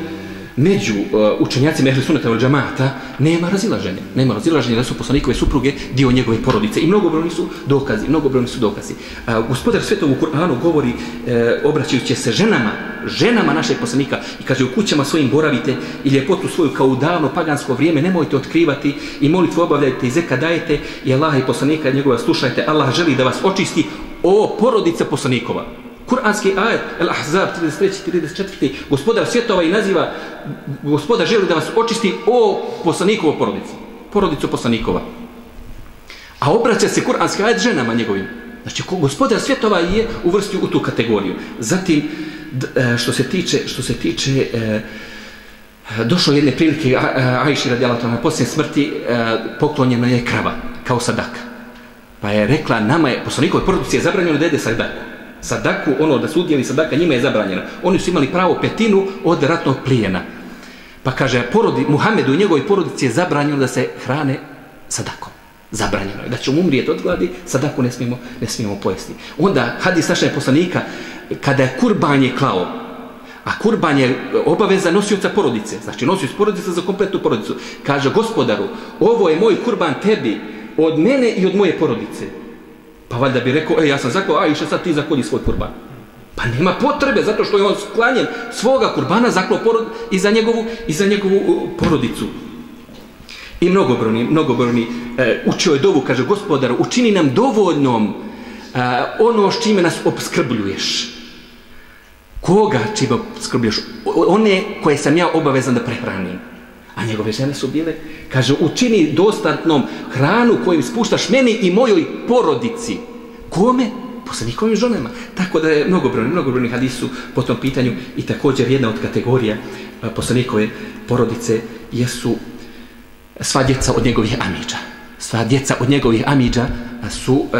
među uh, učenjacima ehli sunnata ili džamata nema razilaženja. Nema razilaženja da su poslanikove supruge dio njegove porodice. I mnogobrojni su dokazi, mnogobrojni su dokazi. Uh, gospodar svetog u Kur'anu govori uh, obraćajući se ženama, ženama našeg poslanika i kaže u kućama svojim boravite i ljepotu svoju kao u davno pagansko vrijeme nemojte otkrivati i molitvu obavljajte i zeka dajete i Allaha i poslanika njegova slušajte. Allah želi da vas očisti o porodice poslanikova. Kur'anski ajet, El Ahzab, 33. 34. Gospodar svjetova i naziva, gospodar želi da vas očisti o poslanikovo porodici. Porodicu poslanikova. A obraća se Kur'anski ajet ženama njegovim. Znači, gospodar svjetova je uvrstio u tu kategoriju. Zatim, e, što se tiče, što se tiče, e, došlo jedne prilike, e, Ajši radijala to na posljednje smrti, e, poklonjena je krava, kao sadaka. Pa je rekla, nama je, poslanikove porodici je zabranjeno da jede sadaku sadaku, ono da su udjeli sadaka, njima je zabranjeno. Oni su imali pravo petinu od ratnog plijena. Pa kaže, porodi, Muhammedu i njegovoj porodici je zabranjeno da se hrane sadakom. Zabranjeno je. Da ćemo umrijeti od gladi, sadaku ne smijemo, ne smijemo pojesti. Onda, hadis našeg poslanika, kada je kurban je klao, a kurban je obaveza nosioca porodice, znači nosioc porodice za kompletnu porodicu, kaže, gospodaru, ovo je moj kurban tebi, od mene i od moje porodice. Pa valjda bi rekao, ej, ja sam zaklao a sad ti zakolji svoj kurban. Pa nema potrebe, zato što je on sklanjen svoga kurbana, zaklao porod i za njegovu, i za njegovu porodicu. I mnogobrojni, mnogobrojni e, učio je dovu, kaže, gospodar, učini nam dovoljnom e, ono s čime nas obskrbljuješ. Koga čime obskrbljuješ? One koje sam ja obavezan da prehranim. A njegove žene su bile, kaže, učini dostatnom hranu kojim spuštaš meni i mojoj porodici. Kome? Poslanikovim ženama. Tako da je mnogobrojni, mnogobrojni hadisu po tom pitanju i također jedna od kategorija poslanikove porodice jesu sva djeca od njegovih amidža. Sva djeca od njegovih amidža su e,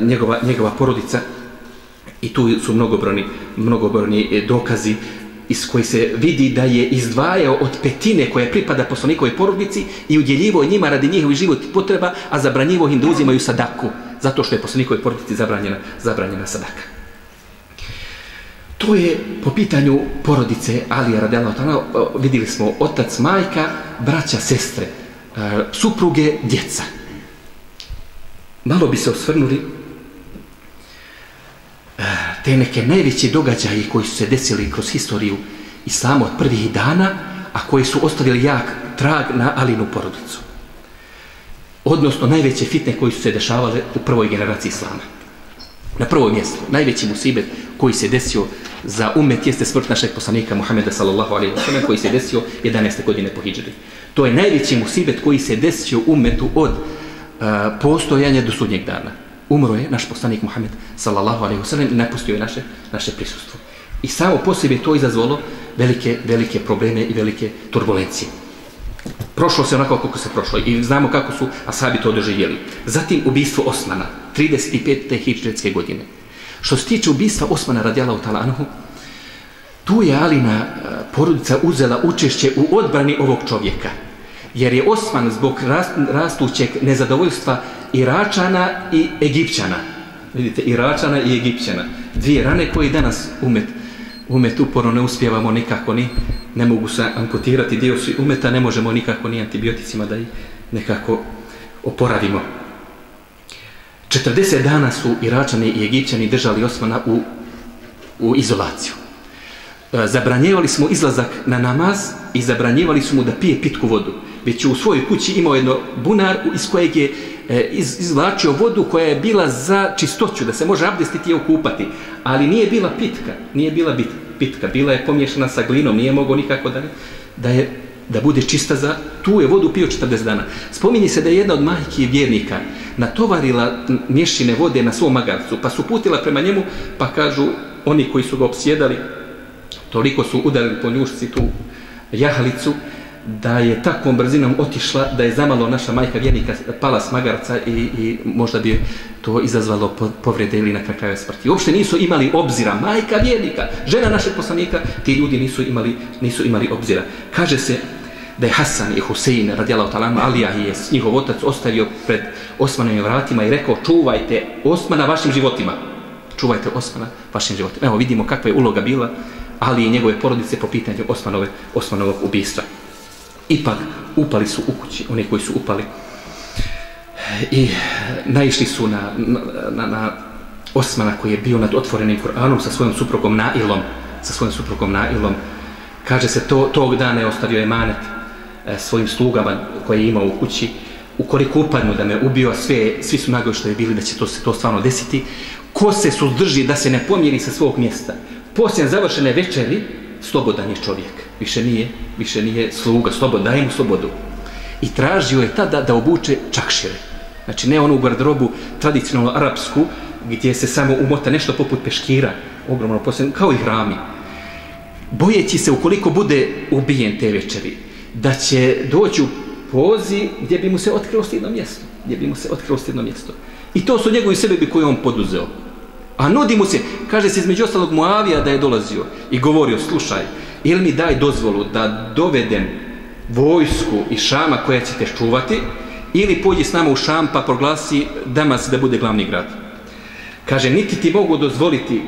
njegova, njegova porodica i tu su mnogobrojni, mnogobrojni dokazi iz koji se vidi da je izdvajao od petine koja pripada poslanikovoj porodici i udjeljivo njima radi njihovih život potreba, a zabranjivo im da uzimaju sadaku, zato što je poslanikovoj porodici zabranjena, zabranjena sadaka. To je po pitanju porodice Alija Radela Otana, vidjeli smo otac, majka, braća, sestre, e, supruge, djeca. Malo bi se osvrnuli te neke najveće događaje koji su se desili kroz historiju islama od prvih dana, a koji su ostavili jak trag na Alinu porodicu. Odnosno, najveće fitne koji su se dešavale u prvoj generaciji islama. Na prvo mjesto, najveći musibet koji se desio za umet jeste smrt našeg poslanika Muhameda sallallahu alaihi wa sallam koji se desio 11. godine po hijđari. To je najveći musibet koji se desio umetu od uh, postojanja do sudnjeg dana umro je naš poslanik Muhammed sallallahu alejhi ve sellem i napustio je naše naše prisustvo. I samo po sebi to izazvalo velike velike probleme i velike turbulencije. Prošlo se onako kako se prošlo i znamo kako su ashabi to doživjeli. Zatim ubistvo Osmana 35. hijčetske godine. Što se tiče ubistva Osmana radijala u anhu, tu je Alina porodica uzela učešće u odbrani ovog čovjeka. Jer je Osman zbog rastućeg nezadovoljstva Iračana i Egipćana. Vidite, Iračana i Egipćana. Dvije rane koje danas umet, umet uporno ne uspjevamo nikako ni, ne mogu se amputirati dio su umeta, ne možemo nikako ni antibioticima da ih nekako oporavimo. 40 dana su Iračani i Egipćani držali Osmana u, u izolaciju. E, zabranjevali smo izlazak na namaz i zabranjevali smo mu da pije pitku vodu. Već u svojoj kući imao jedno bunar iz kojeg je e, iz, izvlačio vodu koja je bila za čistoću, da se može abdestiti i okupati, ali nije bila pitka, nije bila bit, pitka, bila je pomješana sa glinom, nije mogao nikako da, da je da bude čista za tu je vodu pio 40 dana. Spominje se da je jedna od majki vjernika natovarila mješine vode na svom magarcu, pa su putila prema njemu, pa kažu oni koji su ga opsjedali, toliko su udarili po njušci tu jahalicu, da je takvom brzinom otišla da je zamalo naša majka vjernika pala s magarca i, i možda bi to izazvalo povrede ili na kraju smrti. Uopšte nisu imali obzira. Majka vjernika, žena našeg poslanika, ti ljudi nisu imali, nisu imali obzira. Kaže se da je Hasan i Husein radijalahu talama, Alija je njihov otac ostavio pred Osmanovim vratima i rekao čuvajte Osmana vašim životima. Čuvajte Osmana vašim životima. Evo vidimo kakva je uloga bila ali i njegove porodice po pitanju Osmanove, Osmanovog ubistva. Ipak upali su u kući, oni koji su upali i naišli su na, na, na Osmana koji je bio nad otvorenim Kur'anom sa svojom suprugom Nailom, sa svojom suprugom Nailom. Kaže se, to, tog dana je ostavio emanet e, svojim slugama koje je imao u kući, ukoliko upadnu da me ubio, sve, svi su nagoj što je bili da će to se to stvarno desiti, ko se suzdrži da se ne pomjeri sa svog mjesta. Poslije završene večeri, slobodan je čovjek. Više nije, više nije sluga, sloboda, daj mu slobodu. I tražio je tada da obuče čakšire. Znači ne onu garderobu tradicionalno arapsku, gdje se samo umota nešto poput peškira, ogromno posljedno, kao i hrami. Bojeći se ukoliko bude ubijen te večeri, da će doći u pozi gdje bi mu se otkrilo stidno mjesto. Gdje bi mu se otkrilo stidno mjesto. I to su njegovi sebebi koje on poduzeo. A nudi mu se, kaže se između ostalog Moavija da je dolazio i govorio, slušaj, ili mi daj dozvolu da dovedem vojsku i šama koja će te čuvati, ili pođi s nama u šam pa proglasi Damas da bude glavni grad. Kaže, niti ti mogu dozvoliti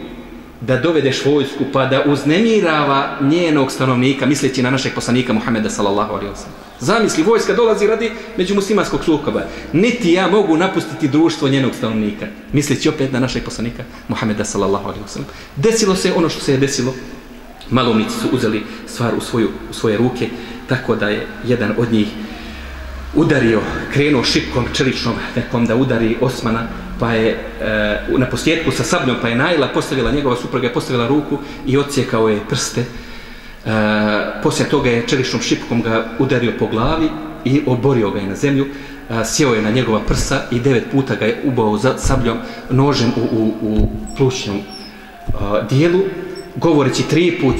da dovedeš vojsku pa da uznemirava njenog stanovnika, misleći na našeg poslanika Muhameda sallallahu alaihi wa sallam. Zamisli, vojska dolazi radi među muslimanskog sukoba. Niti ja mogu napustiti društvo njenog stanovnika. Misleći opet na našeg poslanika Muhameda sallallahu alaihi wa sallam. Desilo se ono što se je desilo. Malomnici su uzeli stvar u, svoju, u svoje ruke, tako da je jedan od njih udario, krenuo šipkom čeličnom nekom da udari Osmana, pa je e, na posljedku sa sabljom, pa je Najla postavila, njegova supruga je postavila ruku i odsjekao je prste. E, poslije toga je čeličnom šipkom ga udario po glavi i oborio ga je na zemlju. E, sjeo je na njegova prsa i devet puta ga je ubao za sabljom nožem u, u, u plućnom e, dijelu govoreći tri put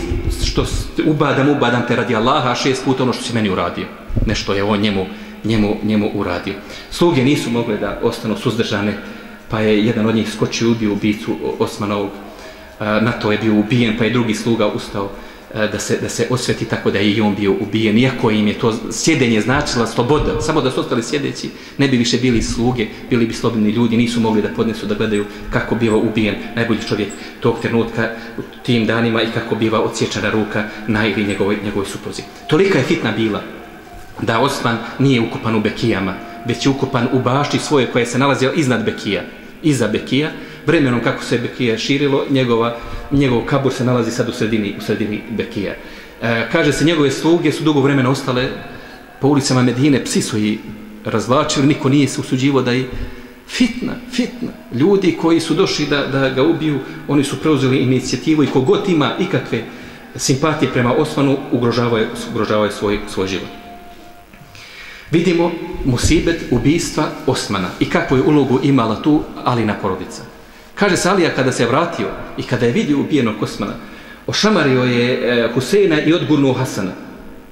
što ubadam, ubadam te radi Allaha, a šest puta ono što si meni uradio. Nešto je on njemu, njemu, njemu uradio. Sluge nisu mogle da ostanu suzdržane, pa je jedan od njih skočio ubio ubicu Osmanovog. Na to je bio ubijen, pa je drugi sluga ustao E, da se, da se osveti tako da je i on bio ubijen. Iako im je to sjedenje značila sloboda, samo da su ostali sjedeći, ne bi više bili sluge, bili bi slobodni ljudi, nisu mogli da podnesu da gledaju kako biva ubijen najbolji čovjek tog trenutka u tim danima i kako biva odsječana ruka na ili njegovoj, njegovoj supruzi. Tolika je fitna bila da Osman nije ukupan u Bekijama, već je ukupan u bašti svoje koje se nalazila iznad Bekija, iza Bekija. Vremenom kako se Bekija širilo, njegova, njegov kabur se nalazi sad u sredini, u sredini Bekija. E, kaže se, njegove sluge su dugo vremena ostale po ulicama Medine, psi su i razvlačili, niko nije se usuđivo da je fitna, fitna. Ljudi koji su došli da, da ga ubiju, oni su preuzeli inicijativu i kogod ima ikakve simpatije prema Osmanu, ugrožavaju, ugrožavaju svoj, svoj život vidimo musibet ubistva Osmana i kakvu je ulogu imala tu Alina porodica. Kaže Salija kada se vratio i kada je vidio ubijenog Osmana, ošamario je e, Huseina i odgurnuo Hasana.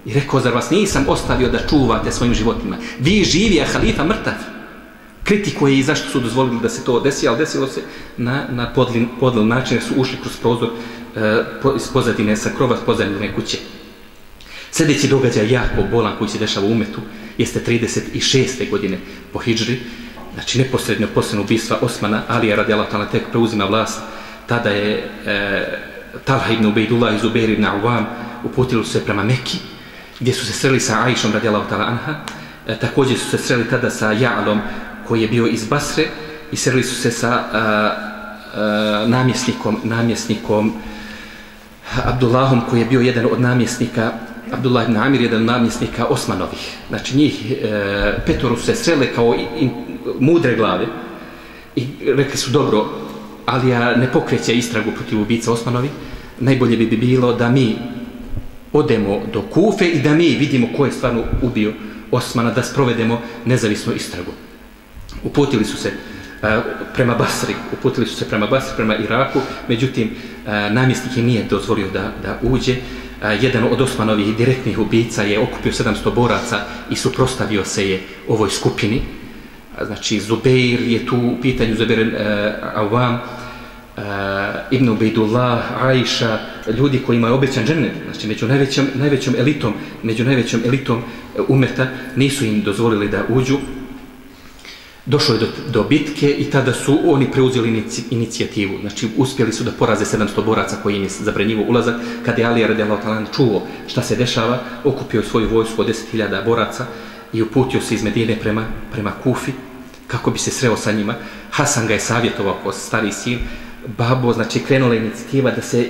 I rekao, zar vas nisam ostavio da čuvate svojim životima? Vi živi, a halifa mrtav. Kritikuje i zašto su dozvolili da se to desi, ali desilo se na, na podlin, podlin način, su ušli kroz prozor e, po, iz pozadine, sa krova pozadine kuće. Sljedeći događaj jako bolan koji se dešava u Metu, jeste 36. godine po Hidžri, znači neposredno posljedno ubistva Osmana, Alija radijala tala tek preuzima vlast, tada je e, Talha ibn Ubejdullah i Zubair ibn Awam uputili se prema Mekki, gdje su se sreli sa Aishom radi Allah anha, e, također su se sreli tada sa Ja'alom koji je bio iz Basre i sreli su se sa a, a, namjesnikom, namjesnikom Abdullahom koji je bio jedan od namjesnika Abdullah ibn Amir, jedan namjesnika Osmanovih. Znači njih e, petoru se srele kao in, mudre glave i rekli su dobro, ali ja ne pokreće istragu protiv ubica Osmanovi, najbolje bi bilo da mi odemo do Kufe i da mi vidimo ko je stvarno ubio Osmana, da sprovedemo nezavisnu istragu. Uputili su se e, prema Basri, uputili su se prema Basri, prema Iraku, međutim, e, namjesnik je nije dozvolio da, da uđe, eh, jedan od Osmanovih direktnih ubica je okupio 700 boraca i suprostavio se je ovoj skupini. Znači, Zubeir je tu u pitanju, Zubeir uh, eh, Awam, uh, Ibn Ubejdullah, Aisha, ljudi koji imaju obećan džennet, znači među najvećom, najvećom elitom, među najvećom elitom eh, umeta, nisu im dozvolili da uđu. Došlo je do, do bitke i tada su oni preuzeli inicijativu. Znači, uspjeli su da poraze 700 boraca koji im je zabranjivo ulazak. Kada je Ali radijallahu talan čuo šta se dešava, okupio svoju vojsku od 10.000 boraca i uputio se iz Medine prema, prema Kufi kako bi se sreo sa njima. Hasan ga je savjetovao kao stari sin. Babo, znači, krenula inicijativa da se e,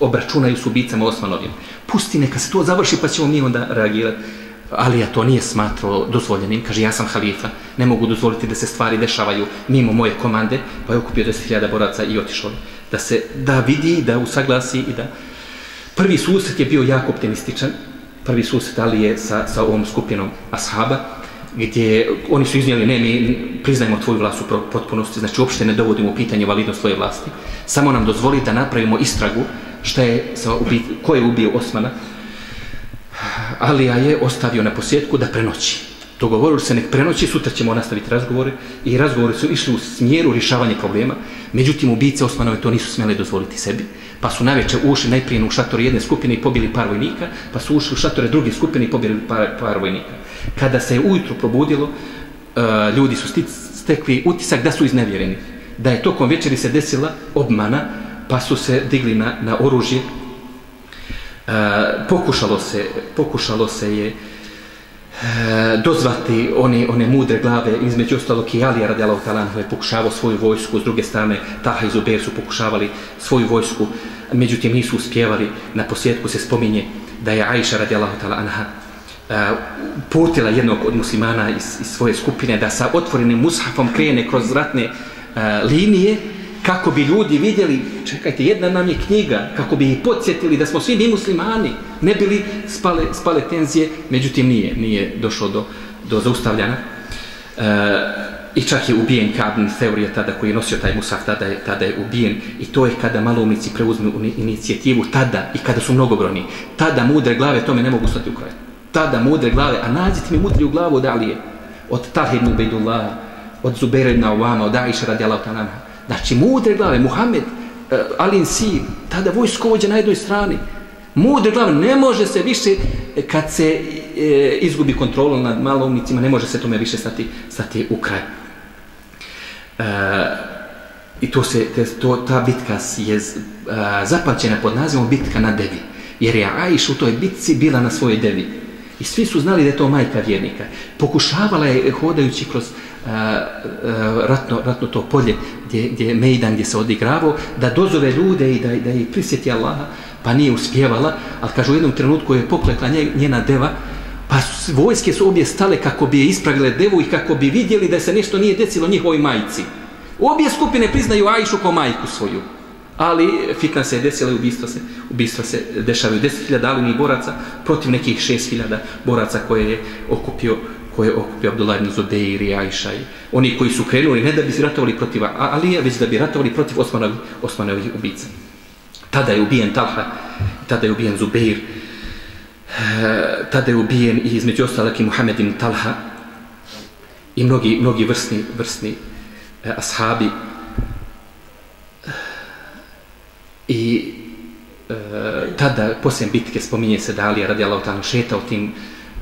obračunaju s ubicama Osmanovim. Pusti, neka se to završi pa ćemo mi onda reagirati. Ali ja to nije smatrao dozvoljenim. Kaže, ja sam halifa, ne mogu dozvoliti da se stvari dešavaju mimo moje komande, pa je okupio 10.000 boraca i otišao. Da se da vidi, da usaglasi i da... Prvi susret je bio jako optimističan. Prvi susret Ali je sa, sa ovom skupinom ashaba, gdje oni su iznijeli, ne, mi priznajemo tvoju vlast u potpunosti, znači uopšte ne dovodimo u pitanje validnost svoje vlasti, samo nam dozvoli da napravimo istragu šta je sa ubi, ko je ubio Osmana, Alija je ostavio na posjetku da prenoći. Dogovorili se nek prenoći, sutra ćemo nastaviti razgovore i razgovori su išli u smjeru rješavanja problema. Međutim, ubice Osmanove to nisu smjeli dozvoliti sebi. Pa su najveće ušli najprije u šator jedne skupine i pobili par vojnika, pa su ušli u šatore druge skupine i pobili par, par vojnika. Kada se je ujutro probudilo, uh, ljudi su stekli utisak da su iznevjereni. Da je tokom večeri se desila obmana, pa su se digli na, na oružje e, pokušalo se pokušalo se je e, dozvati one, one mudre glave između ostalog i Alija radijalahu talanhu je pokušavao svoju vojsku s druge strane Taha i Zuber su pokušavali svoju vojsku međutim nisu uspjevali. Na posjetku se spominje da je Aisha radijalahu talanha e, uh, putila jednog od muslimana iz, iz svoje skupine da sa otvorenim mushafom krene kroz ratne uh, linije kako bi ljudi vidjeli, čekajte, jedna nam je knjiga, kako bi ih podsjetili da smo svi mi muslimani, ne bili spale, spale tenzije, međutim nije, nije došlo do, do zaustavljana. E, I čak je ubijen Kabin Theorija tada koji je nosio taj musaf, tada je, tada je ubijen. I to je kada maloumnici preuzmu inicijativu, tada i kada su mnogobroni, tada mudre glave tome ne mogu stati u kraju. Tada mudre glave, a nađite mi mudri u glavu od Alije, od Tahidnu Bejdullah, od Zubeira ibn Awama, od Aisha radijalahu ta'ala, Znači, mudre glave, Muhammed, uh, Alin Si, tada vojskovođa na jednoj strani, mudre glave, ne može se više, eh, kad se e, izgubi kontrolu nad malovnicima, ne može se tome više stati, stati u kraj. E, I to se, te, to, ta bitka je uh, zapamćena pod nazivom bitka na devi. Jer je Aiš u toj bitci bila na svojoj devi. I svi su znali da je to majka vjernika. Pokušavala je, hodajući kroz E, e, ratno, ratno to polje, gdje, gdje je Mejdan, gdje se odigravao, da dozove ljude i da, da ih prisjeti Allaha, pa nije uspjevala, ali kažu u jednom trenutku je poklekla njena deva, pa su, vojske su obje stale kako bi je ispravile devu i kako bi vidjeli da se nešto nije decilo njihovoj majici. Obje skupine priznaju Ajšu kao majku svoju ali fitna se je desila i ubistva se, ubistva se dešavaju 10.000 alinih boraca protiv nekih 6.000 boraca koje je okupio koje okupi Abdullah ibn Zubeir i Aisha i oni koji su krenuli ne da bi ratovali protiv Alija, već da bi ratovali protiv Osmanovi, Osmanovi ubica. Tada je ubijen Talha, tada je ubijen Zubeir, eh, tada je ubijen i između ostalak i Muhammed ibn Talha i mnogi, mnogi vrsni, vrsni eh, ashabi I eh, tada, poslije bitke, spominje se da Alija radi Allah tamo šetao tim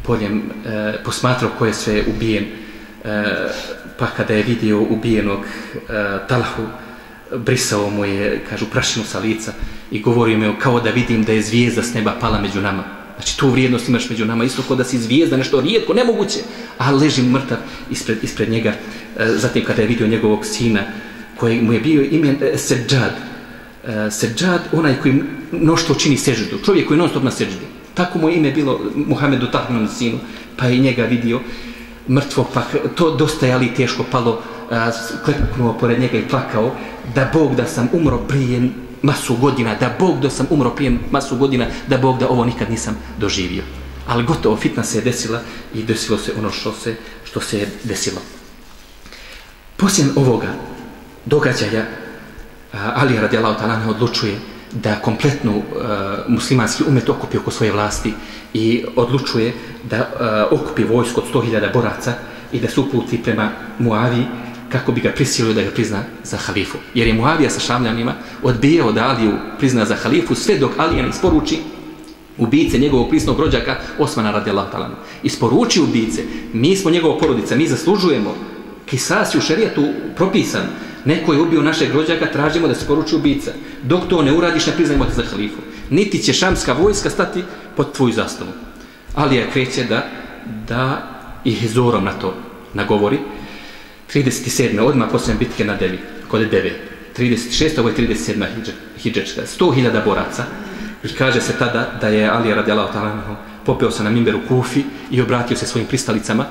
poljem, e, posmatrao ko je sve ubijen, e, pa kada je vidio ubijenog e, Talahu, brisao mu je, kažu, prašinu sa lica i govorio mi kao da vidim da je zvijezda s neba pala među nama. Znači, tu vrijednost imaš među nama, isto kao da si zvijezda, nešto rijetko, nemoguće, a leži mrtav ispred, ispred njega. E, zatim, kada je vidio njegovog sina, koji mu je bio imen e, Seđad, e, seđad, onaj koji mnoštvo čini seždu, čovjek koji je non stop na seždi. Tako mu ime bilo Muhammedu Tahmanom sinu, pa je njega vidio mrtvog, pa to dosta je ali teško palo, a, kleknuo pored njega i plakao, da Bog da sam umro prije masu godina, da Bog da sam umro prije masu godina, da Bog da ovo nikad nisam doživio. Ali gotovo, fitna se je desila i desilo se ono što se, što se je desilo. Poslije ovoga događaja, Ali radijallahu ta'ala ne odlučuje da kompletnu uh, e, muslimanski umet okupi oko svoje vlasti i odlučuje da uh, okupi vojsko od 100.000 boraca i da se uputi prema Muavi kako bi ga prisilio da ga prizna za halifu. Jer je Muavija sa šamljanima odbijao da Aliju prizna za halifu sve dok Alija ne isporuči ubice njegovog prisnog rođaka Osmana radijallahu ta'ala. Isporuči ubice, mi smo njegova porodica, mi zaslužujemo Kisas je u šerijetu propisan. Neko je ubio našeg rođaka, tražimo da se poruči ubica. Dok to ne uradiš, ne priznajmo te za halifu. Niti će šamska vojska stati pod tvoju zastavu. Ali je kreće da, da ih zorom na to nagovori. 37. odmah poslije bitke na Devi, kod Deve. 36. ovo je 37. hijđečka. 100.000 boraca. I kaže se tada da je Ali radijalao talanohu popeo se na mimberu Kufi i obratio se svojim pristalicama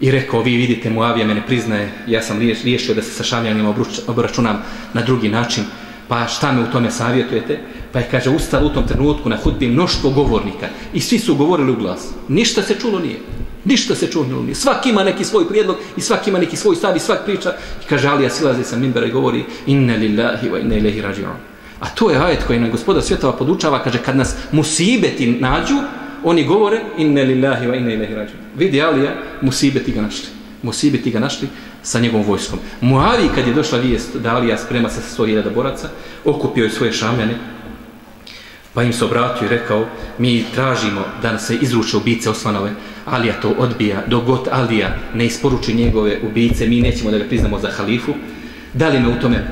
i rekao, vi vidite, Muavija mene priznaje, ja sam riješio da se sa šamljanima obračunam na drugi način, pa šta me u tome savjetujete? Pa je, kaže, ustalo u tom trenutku na hudbi mnoštvo govornika i svi su govorili u glas. Ništa se čulo nije. Ništa se čulo nije. Svak ima neki svoj prijedlog i svak ima neki svoj stav i svak priča. I kaže, Alija silaze sa mimbera i govori, inne lillahi wa inne ilahi rađion. A to je ajet koji nam gospoda svjetova podučava, kaže, kad nas musibeti nađu, oni govore inne lillahi wa inne ilahi rađion. Vidi Alija, musibeti ga našli. Musibeti ga našli sa njegovom vojskom. Muavi, kad je došla vijest da Alija sprema se sa 100.000 boraca, okupio je svoje šamljane, pa im se obratio i rekao, mi tražimo da se izruče ubice Osmanove, Alija to odbija, dok god Alija ne isporuči njegove ubice, mi nećemo da ga priznamo za halifu, da li me u tome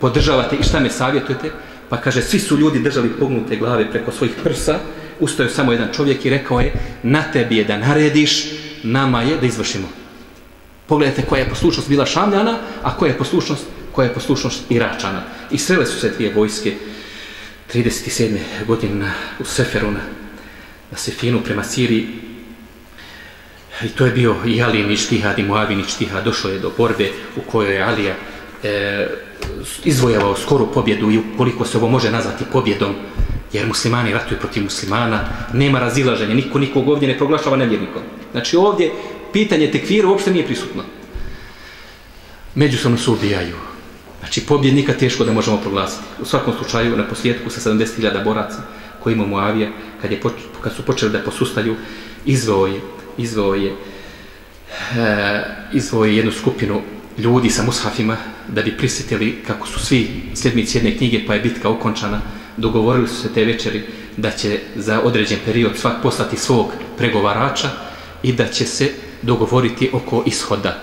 podržavate i šta me savjetujete? Pa kaže, svi su ljudi držali pognute glave preko svojih prsa, ustao samo jedan čovjek i rekao je, na tebi je da narediš, nama je da izvršimo. Pogledajte koja je poslušnost bila Šamljana, a koja je poslušnost, koja je poslušnost Iračana. I srele su se dvije vojske 37. godine u Seferu na, na Sefinu prema Siriji. I to je bio i Alijen i Štihad i Muavin i Štihad. Došlo je do borbe u kojoj je Alija e, izvojavao skoru pobjedu i koliko se ovo može nazvati pobjedom, jer muslimani ratuju protiv muslimana, nema razilaženja, niko nikog ovdje ne proglašava nevjernikom. Znači ovdje pitanje tekvira uopšte nije prisutno. Međusobno se ubijaju. Znači, pobjednika teško da možemo proglasiti. U svakom slučaju, na posljedku sa 70.000 boraca koji ima Muavija, kad, je, kad su počeli da posustaju, izveo je, izveo je, e, izveo je jednu skupinu ljudi sa mushafima da bi prisjetili kako su svi sljedmici jedne knjige pa je bitka okončana. Dogovorili su se te večeri da će za određen period svak poslati svog pregovarača i da će se dogovoriti oko ishoda.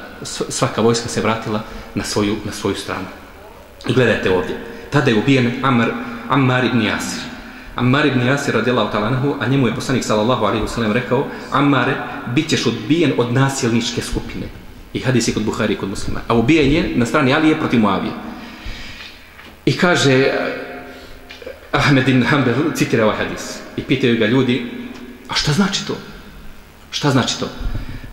Svaka vojska se vratila na svoju, na svoju stranu. I gledajte ovdje. Tada je ubijen Amr, Ammar ibn Jasir. Ammar ibn Jasir radijallahu talanhu, a njemu je poslanik sallallahu alaihi wasallam rekao Ammare, bit ćeš odbijen od nasilničke skupine. I hadis je kod Buhari i kod muslima. A ubijen je na strani Alije protiv Muavije. I kaže Ahmed ibn Hanbel, citira ovaj hadis. I pitaju ga ljudi, a šta znači to? Šta znači to?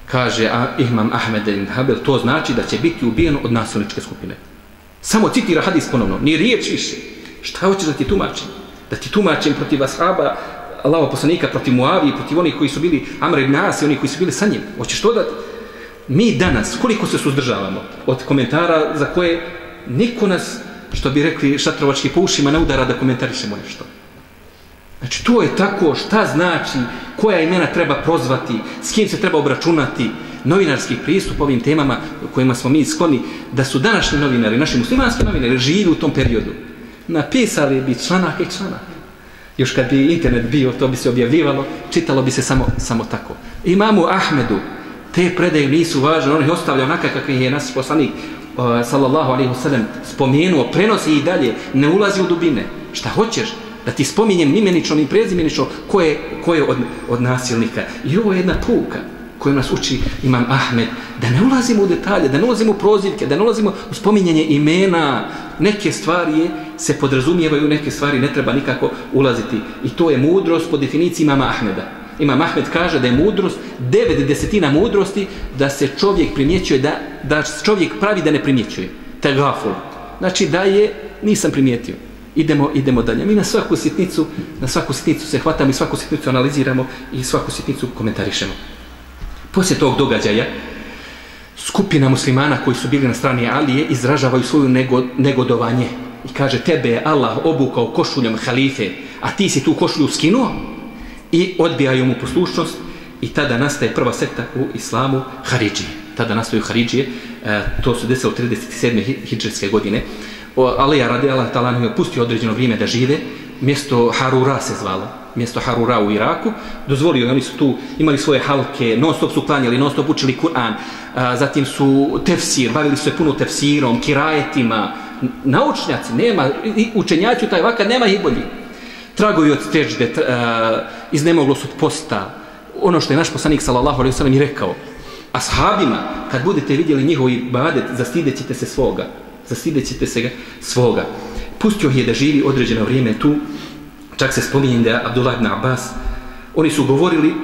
Kaže a, Imam Ahmed ibn Hanbel, to znači da će biti ubijen od nasilničke skupine. Samo citira hadis ponovno, ni riječ više. Šta hoćeš da ti tumačim? Da ti tumačim protiv ashaba, Allaho poslanika, protiv Muavi, protiv onih koji su bili Amr ibn As i onih koji su bili sa njim. Hoćeš to da... Mi danas, koliko se suzdržavamo od komentara za koje niko nas, što bi rekli šatrovački po ušima, ne udara da komentarišemo nešto. Znači, to je tako, šta znači, koja imena treba prozvati, s kim se treba obračunati, novinarski pristup ovim temama kojima smo mi skloni, da su današnji novinari, naši muslimanski novinari, živi u tom periodu. Napisali bi članak i članak. Još kad bi internet bio, to bi se objavljivalo, čitalo bi se samo, samo tako. Imamu Ahmedu, te predaje nisu važne, on ih ostavlja onaka kakvi je nas poslanik, Uh, sallallahu alaihi wasallam, spomenuo, prenosi i dalje, ne ulazi u dubine. Šta hoćeš? Da ti spominjem imenično i prezimenično ko je, ko je od, od nasilnika. I ovo je jedna pouka koju nas uči Imam Ahmed, da ne ulazimo u detalje, da ne ulazimo u prozivke, da ne ulazimo u spominjanje imena, neke stvari se podrazumijevaju, neke stvari ne treba nikako ulaziti. I to je mudrost po definiciji Imama Ahmeda. Imam Ahmed kaže da je mudrost, devet desetina mudrosti, da se čovjek primjećuje, da, da čovjek pravi da ne primjećuje. Tegaful. Znači da je, nisam primijetio. Idemo, idemo dalje. Mi na svaku sitnicu, na svaku sitnicu se hvatamo i svaku sitnicu analiziramo i svaku sitnicu komentarišemo. Poslije tog događaja, skupina muslimana koji su bili na strani Alije izražavaju svoju nego, negodovanje. I kaže, tebe je Allah obukao košuljom halife, a ti si tu košulju skinuo i odbijaju mu poslušnost i tada nastaje prva sekta u islamu Haridžije. Tada nastaju Haridžije, e, to su desilo 37. hijđarske godine. O, Alija radi Allah talan je pustio određeno vrijeme da žive, mjesto Harura se zvalo. mjesto Harura u Iraku, dozvolio, oni su tu imali svoje halke, non stop su klanjali, non stop učili Kur'an, e, zatim su tefsir, bavili su se puno tefsirom, kirajetima, naučnjaci, nema, učenjaci u taj vakad, nema i bolji. Tragovi od težde, uh, e, su od posta, ono što je naš poslanik sallallahu alejhi ve sellem rekao ashabima kad budete vidjeli njihov ibadet zastidećete se svoga zastidećete se svoga. Pustio je da živi određeno vrijeme tu. Čak se spominje da Abdullah ibn Abbas oni su govorili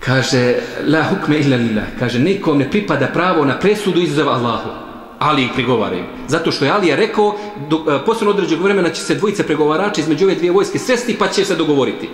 kaže la hukme illa lillah. Kaže nikom ne pripada pravo na presudu izuzev Allahu. Ali ih pregovaraju. Zato što je Alija rekao, do, e, posljedno određenog vremena će se dvojice pregovarača između ove dvije vojske sresti pa će se dogovoriti.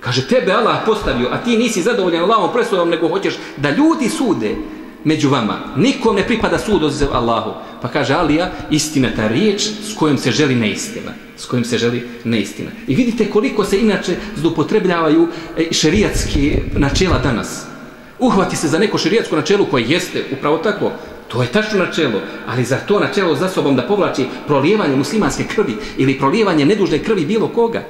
Kaže, tebe Allah postavio, a ti nisi zadovoljan Allahom presudom, nego hoćeš da ljudi sude među vama. Nikom ne pripada sud od Allahu. Pa kaže Alija, istina ta riječ s kojom se želi neistina. S kojom se želi neistina. I vidite koliko se inače zlupotrebljavaju e, šerijatski načela danas. Uhvati se za neko šerijatsko načelo koje jeste upravo tako. To je tačno načelo, ali za to načelo za sobom da povlači prolijevanje muslimanske krvi ili prolijevanje nedužne krvi bilo koga,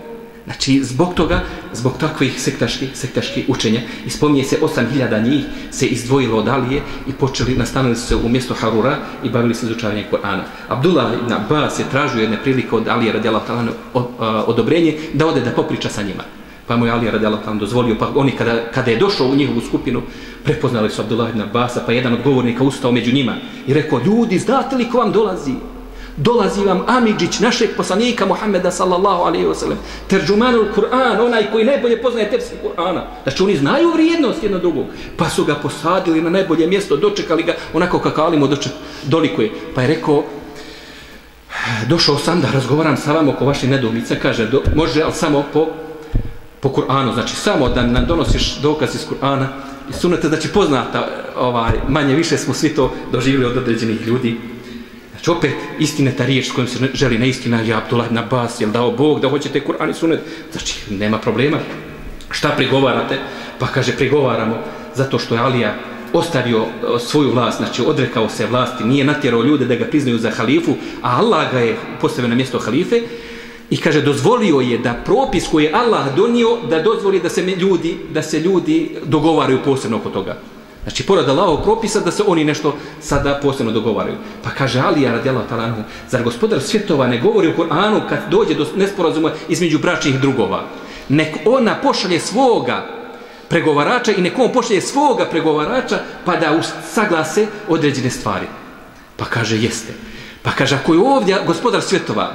Znači, zbog toga, zbog takvih sektaških, sektaških učenja, ispominje se 8000 njih se izdvojilo od Alije i počeli, nastanili se u mjesto Harura i bavili se izučavanjem Korana. Abdullah ibn Abbas je tražio jedne prilike od Alije radijalahu talanu odobrenje da ode da popriča sa njima. Pa mu je Ali radijallahu talanu dozvolio, pa oni kada, kada je došao u njihovu skupinu, prepoznali su Abdullah ibn Abbas pa jedan od govornika ustao među njima i rekao, ljudi, znate li ko vam dolazi? dolazi vam Amidžić, našeg poslanika Muhammeda sallallahu alaihi wa sallam, terđumanul Kur'an, onaj koji najbolje poznaje tefsir Kur'ana. Znači oni znaju vrijednost jedno drugog. Pa su ga posadili na najbolje mjesto, dočekali ga onako kako Alimo doček, dolikuje. Pa je rekao, došao sam da razgovaram sa vama oko vaše nedomice, kaže, do, može, ali samo po, po Kur'anu, znači samo da nam donosiš dokaz iz Kur'ana i sunete, znači poznata, ovaj, manje više smo svi to doživjeli od određenih ljudi, Znači opet istine ta riječ s kojom se želi na istina, Abdullah ibn Abbas, jel dao Bog da hoćete Kur'an i sunet? Znači, nema problema. Šta prigovarate? Pa kaže, prigovaramo zato što je Alija ostavio e, svoju vlast, znači odrekao se vlasti, nije natjerao ljude da ga priznaju za halifu, a Allah ga je postavio na mjesto halife i kaže, dozvolio je da propis koji je Allah donio, da dozvoli da se ljudi, da se ljudi dogovaraju posebno oko toga. Znači, pored Allahov propisa da se oni nešto sada posebno dogovaraju. Pa kaže Alija radijallahu talanhu, zar gospodar svjetova ne govori u Koranu kad dođe do nesporazuma između bračnih drugova? Nek ona pošalje svoga pregovarača i nek on pošalje svoga pregovarača pa da saglase određene stvari. Pa kaže, jeste. Pa kaže, ako je ovdje gospodar svjetova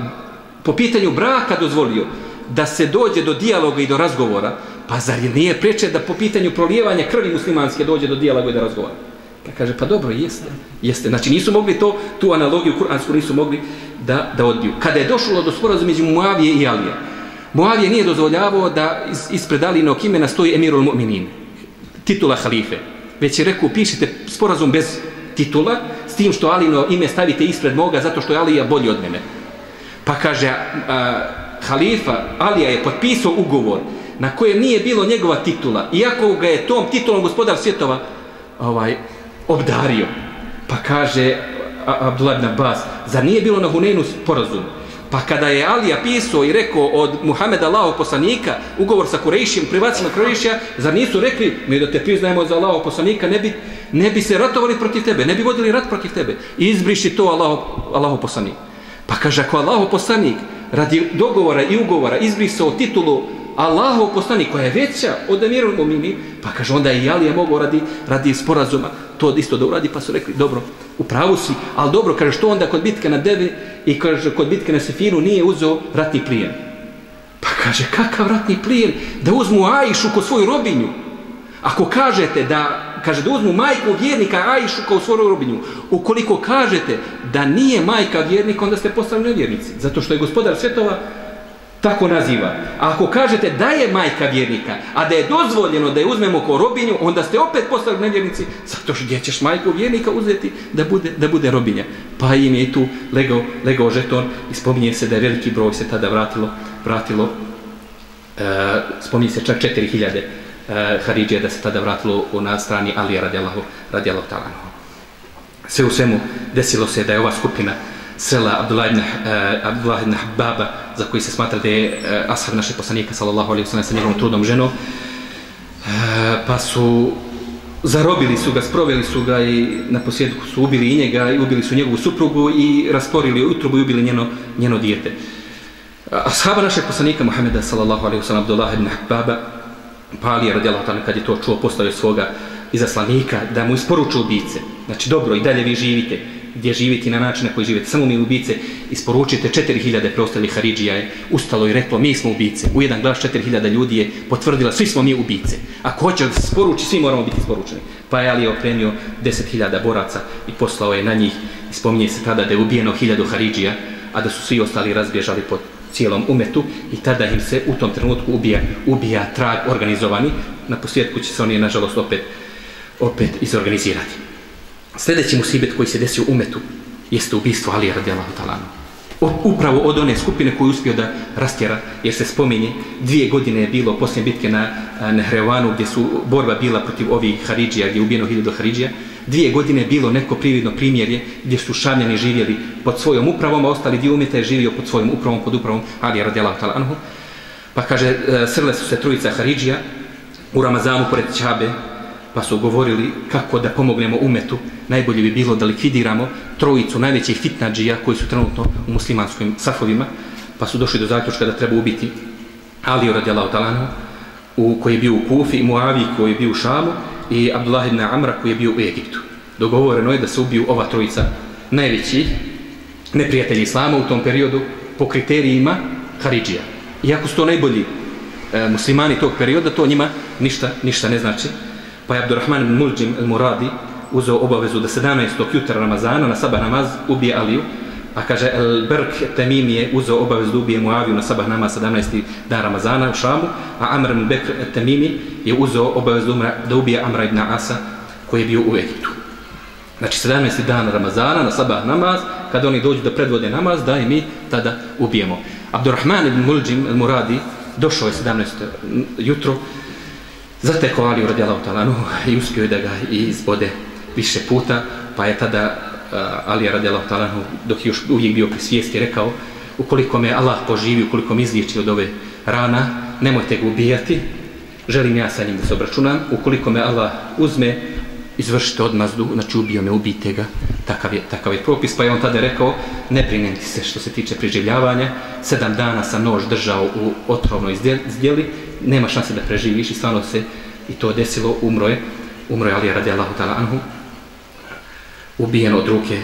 po pitanju braka dozvolio da se dođe do dijaloga i do razgovora, Pa zar je nije preče da po pitanju prolijevanja krvi muslimanske dođe do dijaloga i do razgovora? Pa kaže, pa dobro, jeste. jeste. Znači nisu mogli to, tu analogiju kuransku nisu mogli da, da odbiju. Kada je došlo do sporazuma među Muavije i Alije, Muavije nije dozvoljavao da ispred Alinog imena stoji Emirul Mu'minin, titula halife. Već je rekao, pišite sporazum bez titula, s tim što Alino ime stavite ispred moga, zato što je Alija bolji od mene. Pa kaže, a, halifa Alija je potpisao ugovor na kojem nije bilo njegova titula, iako ga je tom titulom gospodar svjetova ovaj, obdario. Pa kaže Abdullah ibn Abbas, za nije bilo na Hunenu sporazum? Pa kada je Alija pisao i rekao od Muhameda Allaho poslanika, ugovor sa Kurejšim, privacima Kurejšija, za nisu rekli, mi da te priznajemo za Allaho poslanika, ne bi, ne bi se ratovali protiv tebe, ne bi vodili rat protiv tebe. Izbriši to Allaho, Allaho poslanik. Pa kaže, ako Allaho poslanik radi dogovora i ugovora izbrisao titulu Allahov poslanik koja je veća od emiru Mumini, pa kaže onda i Ali je mogao radi, radi sporazuma to isto da uradi, pa su rekli, dobro, u pravu si, ali dobro, kaže, što onda kod bitke na Deve i kaže, kod bitke na Sefiru nije uzeo ratni plijen. Pa kaže, kakav ratni plijen da uzmu Ajšu ko svoju robinju? Ako kažete da, kaže, da uzmu majku vjernika Ajšu kao svoju robinju, ukoliko kažete da nije majka vjernika, onda ste postali nevjernici. Zato što je gospodar svjetova tako naziva. A ako kažete da je majka vjernika, a da je dozvoljeno da je uzmemo kao robinju, onda ste opet postali nevjernici, zato što gdje ćeš majku vjernika uzeti da bude, da bude robinja. Pa im je tu legao, legao žeton i spominje se da je veliki broj se tada vratilo, vratilo e, spominje se čak 4000 Eh, e, Haridžije da se tada vratilo na strani Alija radijalahu, radijalahu talanu. Sve u svemu desilo se da je ova skupina sela Abdullah ibn, uh, Abdullah ibn Hababa, za koji se smatra da je eh, ashab našeg poslanika, sallallahu alaihi wasallam, sa njegovom trudnom ženom, e, pa su zarobili su ga, sproveli su ga i na posljedku su ubili i njega i ubili su njegovu suprugu i rasporili utrubu i ubili njeno, njeno dijete. Ashaba našeg poslanika Muhammeda sallallahu alaihi wasallam Abdullah ibn Pa pali je radijalahu ta'ala kad je to čuo postavio svoga izaslanika da mu isporuču ubice. Znači dobro i dalje vi živite gdje živite na način na koji živite. Samo mi ubice isporučite 4000 preostalih Haridžija je ustalo i reklo mi smo ubice. U jedan glas 4000 ljudi je potvrdila svi smo mi ubice. Ako hoće da se sporuči, svi moramo biti isporučeni. Pa je Ali opremio 10.000 boraca i poslao je na njih. Spominje se tada da je ubijeno 1000 Haridžija, a da su svi ostali razbježali pod cijelom umetu i tada im se u tom trenutku ubija, ubija trag organizovani. Na posljedku će se oni, nažalost, opet, opet izorganizirati. Sljedeći musibet koji se desio umetu jeste ubistvo Alija radijalahu talanu. Upravo od one skupine koju uspio da rastjera, jer se spominje, dvije godine je bilo poslije bitke na Nehrevanu, gdje su borba bila protiv ovih Haridžija, gdje je ubijeno hiljado Haridžija, dvije godine bilo neko prividno primjerje gdje su šamljani živjeli pod svojom upravom, a ostali dio umjeta je živio pod svojom upravom, pod upravom Alija radijalahu talanu. Pa kaže, e, srle su se trojica Haridžija u Ramazanu pored Čabe, pa su govorili kako da pomognemo umetu, najbolje bi bilo da likvidiramo trojicu najvećih fitnađija koji su trenutno u muslimanskim safovima, pa su došli do zaključka da treba ubiti Aliju radijalahu talanu, u, koji je bio u Kufi, i Muavi koji je bio u Šamu, i Abdullah ibn Amra koji je bio u Egiptu. Dogovoreno je da se ubiju ova trojica najvećih neprijatelji Islama u tom periodu po kriterijima Haridžija. Iako su to najbolji e, muslimani tog perioda, to njima ništa, ništa ne znači. Pa je Abdurrahman Muljim al-Muradi uzeo obavezu da 17. jutra Ramazana na sabah namaz ubije Aliju, a kaže El Berk Temim je uzeo obavezu da ubije Muaviju na sabah nama 17. dan Ramazana u Šamu, a Amr ibn Bekr Temimi je uzeo obavezu da ubije Amra ibn Asa koji je bio u Egiptu. Znači 17. dan Ramazana na sabah namaz, kada oni dođu da predvode namaz, da i mi tada ubijemo. Abdurrahman ibn Muljim al-Muradi došao je 17. jutro, zatekao Aliju radijalahu talanu i uspio je da ga izbode više puta, pa je tada uh, Alija radijalahu talanu, dok je još uvijek bio pri svijesti, rekao ukoliko me Allah poživi, ukoliko me izliječi od ove rana, nemojte ga ubijati, želim ja sa njim da se obračunam, ukoliko me Allah uzme, izvršite odmazdu, znači ubio me, ubijte ga, takav je, takav je propis, pa je on tada rekao, ne brinenti se što se tiče preživljavanja, sedam dana sam nož držao u otrovnoj zdjeli, nema šanse da preživiš. I stvarno se i to desilo, umro je, umro je Ali radijallahu ta'ala anhu, ubijen od ruke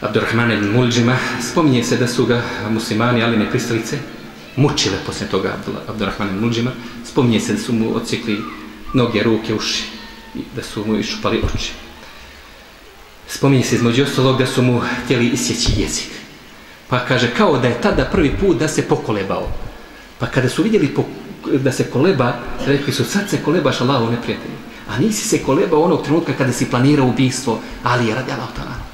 Abdurrahman ibn Mulđima, spominje se da su ga muslimani, ali ne pristalice, mučile poslije toga Abdurrahman ibn Mulđima, spominje se da su mu odsikli noge, ruke, uši, i da su mu išupali oči. Spominje se između ostalog da su mu htjeli isjeći jezik. Pa kaže, kao da je tada prvi put da se pokolebao. Pa kada su vidjeli po, da se koleba, rekli su, sad se kolebaš Allahu neprijatelji. A nisi se kolebao onog trenutka kada si planirao ubijstvo, ali je radi Allah ta'ala.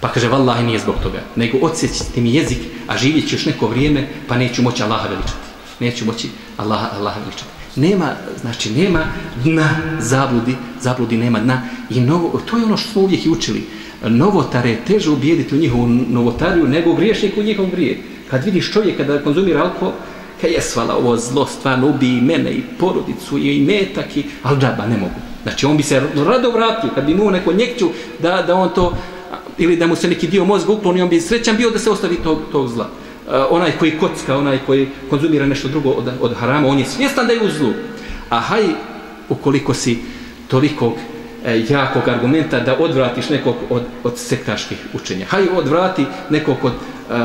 Pa kaže, vallahi nije zbog toga, nego odsjećite mi jezik, a živjet još neko vrijeme, pa neću moći Allaha veličati. Neću moći Allaha, Allaha veličati. Nema, znači, nema dna zabludi, zabludi nema dna. I novo, to je ono što smo uvijek i učili. Novotare je teže ubijediti u njihovu novotariju nego griješnik u njihovom grije. Kad vidiš čovjeka da konzumira alkohol, kaj jesvala ovo zlo, stvarno ubije i mene i porodicu i metak i, al džaba, ne mogu. Znači, on bi se rado vratio, kad bi imao neko njekću da, da on to, ili da mu se neki dio mozga ukloni, on bi srećan bio da se ostavi tog, tog zla. Uh, onaj koji kocka, onaj koji konzumira nešto drugo od, od harama, on je svjestan da je u zlu. A haj, ukoliko si tolikog e, jakog argumenta da odvratiš nekog od, od sektaških učenja. Haj, odvrati nekog od uh,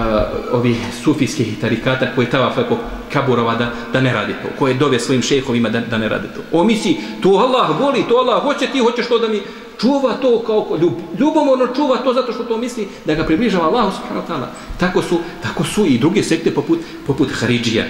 ovih sufijskih tarikata koji tava feko kaburova da, da ne radi to, koje dove svojim šehovima da, da ne radi to. O misli, to Allah voli, to Allah hoće, ti hoćeš to da mi čuva to kao ljub, ljubomorno čuva to zato što to misli da ga približava Allahu subhanahu wa ta'ala. Tako su, tako su i druge sekte poput, poput Haridžija.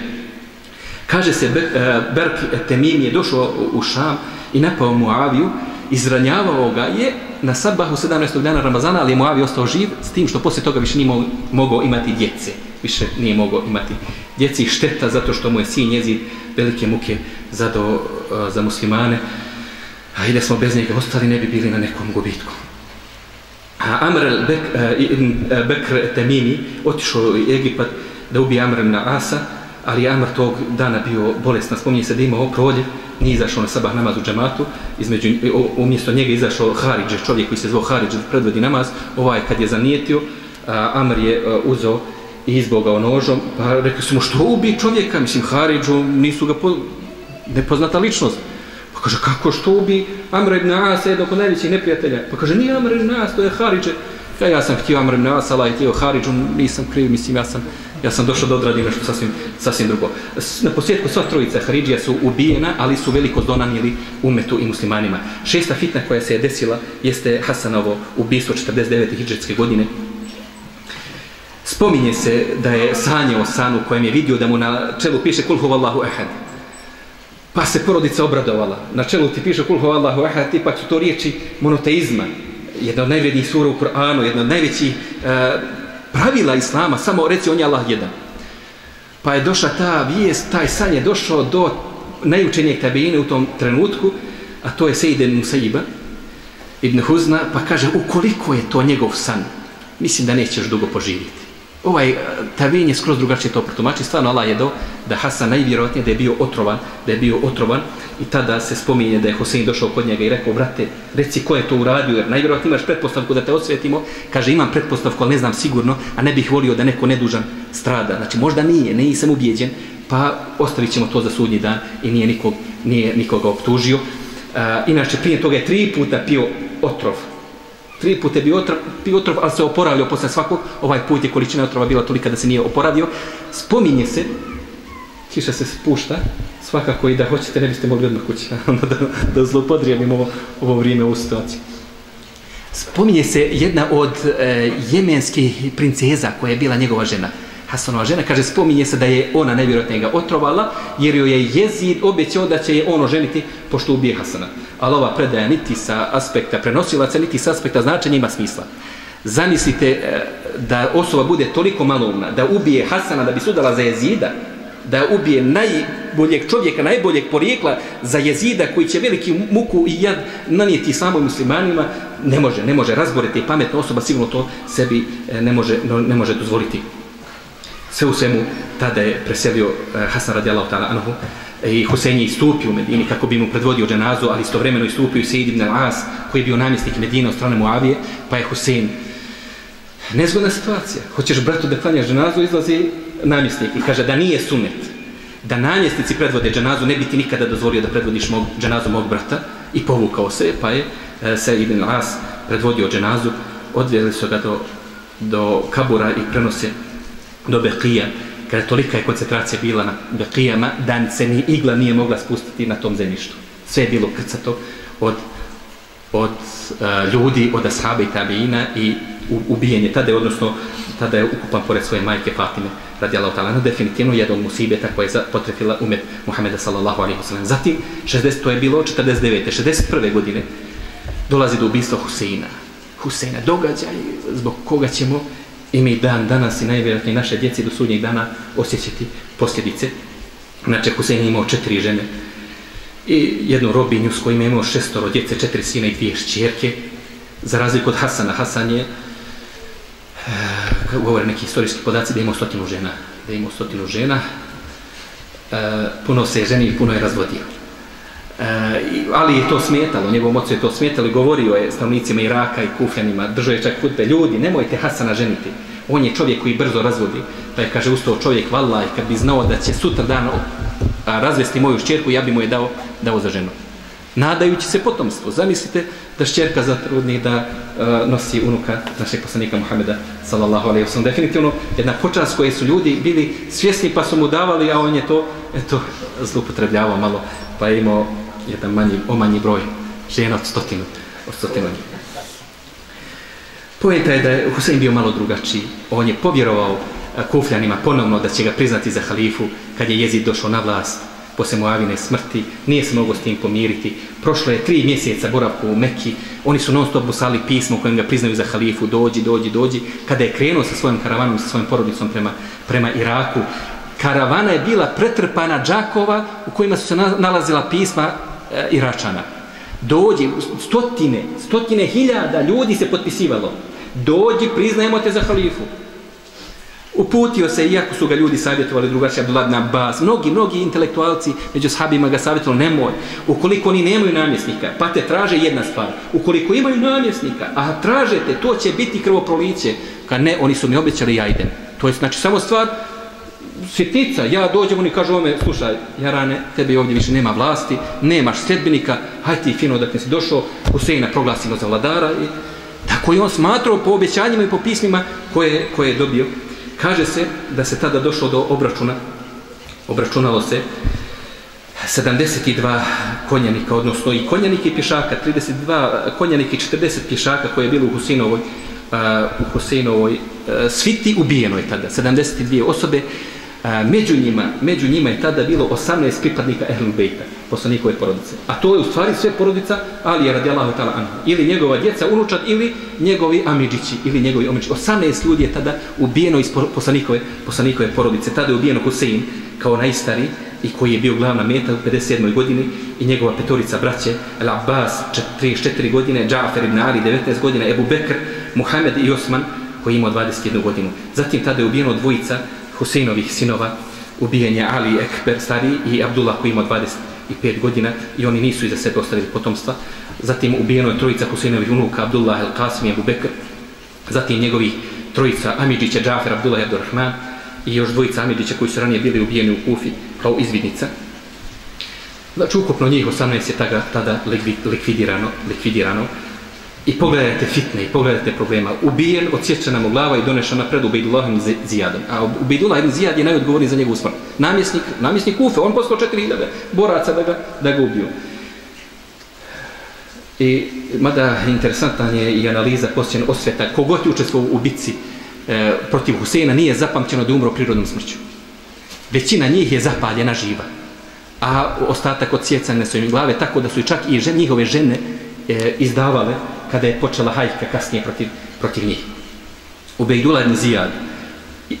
Kaže se, eh, Berk Temim je došao u Šam i napao Muaviju, izranjavao ga je na sabahu 17. dana Ramazana, ali je Muavi ostao živ s tim što poslije toga više nije mogao imati djece. Više nije mogao imati djeci šteta zato što mu je sin jezid velike muke za, do, e, za muslimane. A i da smo bez njega ostali ne bi bili na nekom gubitku. A Amr Bek, e, ibn e, Bekr Temimi otišao u Egipat da ubije Amr na Asa, ali Amr tog dana bio bolestan, spominje se da imao proljev, nije izašao na sabah namaz u džamatu, između, umjesto njega izašao Haridž, čovjek koji se zvao Haridž da predvodi namaz, ovaj kad je zanijetio, a, Amr je a, uzao i izbogao nožom, pa rekli su mu što ubi čovjeka, mislim Haridžu, nisu ga po, nepoznata ličnost. Pa kaže, kako što ubi Amr ibn As, jednog od najvećih neprijatelja? Pa kaže, nije Amr ibn As, to je Haridže. Ja, ja sam htio Amr ibn As, Allah je htio Haridžu, nisam kriv, mislim, ja sam, ja sam došao da odradim nešto sasvim, sasvim drugo. Na posljedku sva trojica Haridžija su ubijena, ali su veliko donanili umetu i muslimanima. Šesta fitna koja se je desila jeste Hasanovo ubistvo 49. hijđarske godine. Spominje se da je sanjao sanu kojem je vidio da mu na čelu piše Kul huvallahu ehad. Pa se porodica obradovala. Na čelu ti piše Kul huvallahu ehad, ipak su to riječi monoteizma. Jedna od najvrednijih sura u Kur'anu, jedna od najvećih uh, pravila Islama, samo reci on je Allah jedan. Pa je došla ta vijest, taj san je došao do najučenijeg tabijine u tom trenutku, a to je Sejden Musaiba, Ibn Huzna, pa kaže, ukoliko je to njegov san, mislim da nećeš dugo poživjeti ovaj eh, tabin je skroz drugačije to protumači. Stvarno Allah je do da Hasan najvjerojatnije da je bio otrovan, da je bio otrovan i tada se spominje da je Hosein došao kod njega i rekao, brate, reci ko je to uradio, jer najvjerojatnije imaš pretpostavku da te osvetimo. Kaže, imam pretpostavku, ali ne znam sigurno, a ne bih volio da neko nedužan strada. Znači, možda nije, ne nisam ubijeđen, pa ostavit ćemo to za sudnji dan i nije, nikog, nije nikoga optužio. Uh, inače, prije toga je tri puta pio otrov, Tri put je bio otrov, bio otrov, ali se oporavljao posle svakog. Ovaj put je količina otrova bila tolika da se nije oporavio. Spominje se, kiša se spušta, svakako i da hoćete, ne biste mogli odmah kući, da, da zlopodrijemim ovo, ovo vrijeme, ovu situaciju. Spominje se jedna od e, jemenskih princeza koja je bila njegova žena. Hasanova žena, kaže, spominje se da je ona najvjerojatnije ga otrovala, jer joj je jezid obećao da će je ono ženiti pošto ubije Hasana. Ali ova predaja niti sa aspekta prenosilaca, niti sa aspekta značenja ima smisla. Zamislite e, da osoba bude toliko malovna, da ubije Hasana da bi sudala za jezida, da ubije najboljeg čovjeka, najboljeg porijekla za jezida koji će veliki muku i jad nanijeti samoj muslimanima, ne može, ne može razboriti pametna osoba, sigurno to sebi e, ne može, ne može dozvoliti sve u svemu tada je preselio eh, Hasan radijallahu ta'ala anhu eh, i Husein je istupio u Medini kako bi mu predvodio dženazu, ali istovremeno istupio i Sejid ibn al-As koji je bio namjesnik Medine od strane Muavije, pa je Husein nezgodna situacija. Hoćeš bratu da klanjaš dženazu, izlazi namjesnik i kaže da nije sunet da namjestnici predvode dženazu, ne bi ti nikada dozvolio da predvodiš mog, dženazu mog brata i povukao se, pa je uh, ibn al-As predvodio dženazu, odvijeli su ga do, do kabura i prenose do Bekija, kada tolika je koncentracija bila na Bekijama, dan se ni igla nije mogla spustiti na tom zemljištu. Sve je bilo krcato od, od uh, ljudi, od ashaba i tabijina i ubijenje tada je, odnosno tada je ukupan pored svoje majke Fatime radi ta'ala, no definitivno jedan musibeta koja je potrefila umet Muhammeda sallallahu alaihi wasallam. Zatim, 60, to je bilo 49. 61. godine, dolazi do ubistva Huseina. Huseina, događaj zbog koga ćemo i mi dan danas i najvjerojatnije naše djeci do sudnjeg dana osjećati posljedice. Znači, Husein imao četiri žene i jednu robinju s kojim je imao šestoro djece, četiri sina i dvije šćerke. Za razliku od Hasana, Hasan je, e, govore neki istorijski podaci, da je imao stotinu žena. Da je imao stotinu žena, e, puno se je ženi i puno je razvodio. E, ali je to smetalo, njegovom ocu je to smetalo i govorio je stanovnicima Iraka i Kufljanima, držao je čak hudbe, ljudi, nemojte Hasana ženiti. On je čovjek koji brzo razvodi. Pa je, kaže, ustao čovjek, vallaj, i kad bi znao da će sutra dan razvesti moju šćerku, ja bi mu je dao, dao za ženu. Nadajući se potomstvo. Zamislite da šćerka zatrudni da uh, nosi unuka našeg poslanika Muhameda, sallallahu alaihi wasallam. Definitivno, jedna počast koje su ljudi bili svjesni pa su mu davali, a on je to, eto, zlupotrebljavao malo, pa je imao jedan manji, omanji broj žena od stotinu. Od stotinu. Pojenta je da je Husein bio malo drugačiji. On je povjerovao eh, kufljanima ponovno da će ga priznati za halifu kad je jezid došao na vlast posle Moavine smrti, nije se mogo s tim pomiriti. Prošlo je tri mjeseca boravku u Mekki, oni su non stop busali pismo kojim ga priznaju za halifu, dođi, dođi, dođi. Kada je krenuo sa svojim karavanom, sa svojim porodicom prema, prema Iraku, karavana je bila pretrpana džakova u kojima su se nalazila pisma e, Iračana. Dođi, stotine, stotine hiljada ljudi se potpisivalo. Dođi, priznajemo te za halifu. Uputio se, iako su ga ljudi savjetovali drugačije, Abdullah ibn Abbas, mnogi, mnogi intelektualci među sahabima ga savjetovali, nemoj, ukoliko oni nemaju namjesnika, pa te traže jedna stvar, ukoliko imaju namjesnika, a tražete, to će biti krvoproliće, ka ne, oni su mi obećali, ja idem. To je znači samo stvar, sitnica, ja dođem, oni kažu ome, slušaj, Jarane, tebi ovdje više nema vlasti, nemaš sljedbenika, hajde ti fino da ti si došao, Huseina proglasimo za vladara i tako je on smatrao po obećanjima i po pismima koje, koje je dobio. Kaže se da se tada došlo do obračuna, obračunalo se 72 konjanika, odnosno i konjanike i pješaka, 32 konjanike i 40 pješaka koje je bilo u Husinovoj, uh, u Husinovoj uh, sviti ubijeno je tada, 72 osobe, među njima, među njima je tada bilo 18 pripadnika Ehlul Bejta, poslanikove porodice. A to je u stvari sve porodica Ali je ta'ala anhu. Ili njegova djeca, unučad, ili njegovi amidžići, ili njegovi omidžići. 18 ljudi je tada ubijeno iz poslanikove, poslanikove porodice. Tada je ubijeno Husein kao najstari i koji je bio glavna meta u 57. godini i njegova petorica braće El Abbas 34 godine, Džafer ibn Ali 19 godina, Ebu Bekr, Muhammed i Osman koji imao 21 godinu. Zatim tada je ubijeno dvojica Huseinovih sinova, ubijenje Ali Ekber stari i Abdullah koji ima 25 godina i oni nisu iza sebe ostavili potomstva. Zatim ubijeno je trojica Huseinovih unuka Abdullah El Qasim i Abu Bekr. Zatim njegovih trojica Amidžića Džafer, Abdullah i Abdurrahman i još dvojica Amidžića koji su ranije bili ubijeni u Kufi kao izvidnica. Znači ukupno njih 18 je tada, tada likvidirano, likvidirano. I pogledajte fitne, i pogledajte problema. Ubijen, odsječena mu glava i donešena pred u ibn Zijadom. A Ubejdullah ibn Zijad je najodgovorniji za njegovu smrt. Namjesnik, namjesnik Kufe, on poslao 4000 boraca da ga, da ga ubiju. I mada interesantan je i analiza posljedna osveta, kogod je učestvovao u bitci e, protiv Huseina, nije zapamćeno da je umro prirodnom smrću. Većina njih je zapaljena živa. A ostatak odsjecane su im glave, tako da su i čak i žen, njihove žene e, izdavale kada je počela hajka kasnije protiv, protiv njih. U ibn Zijad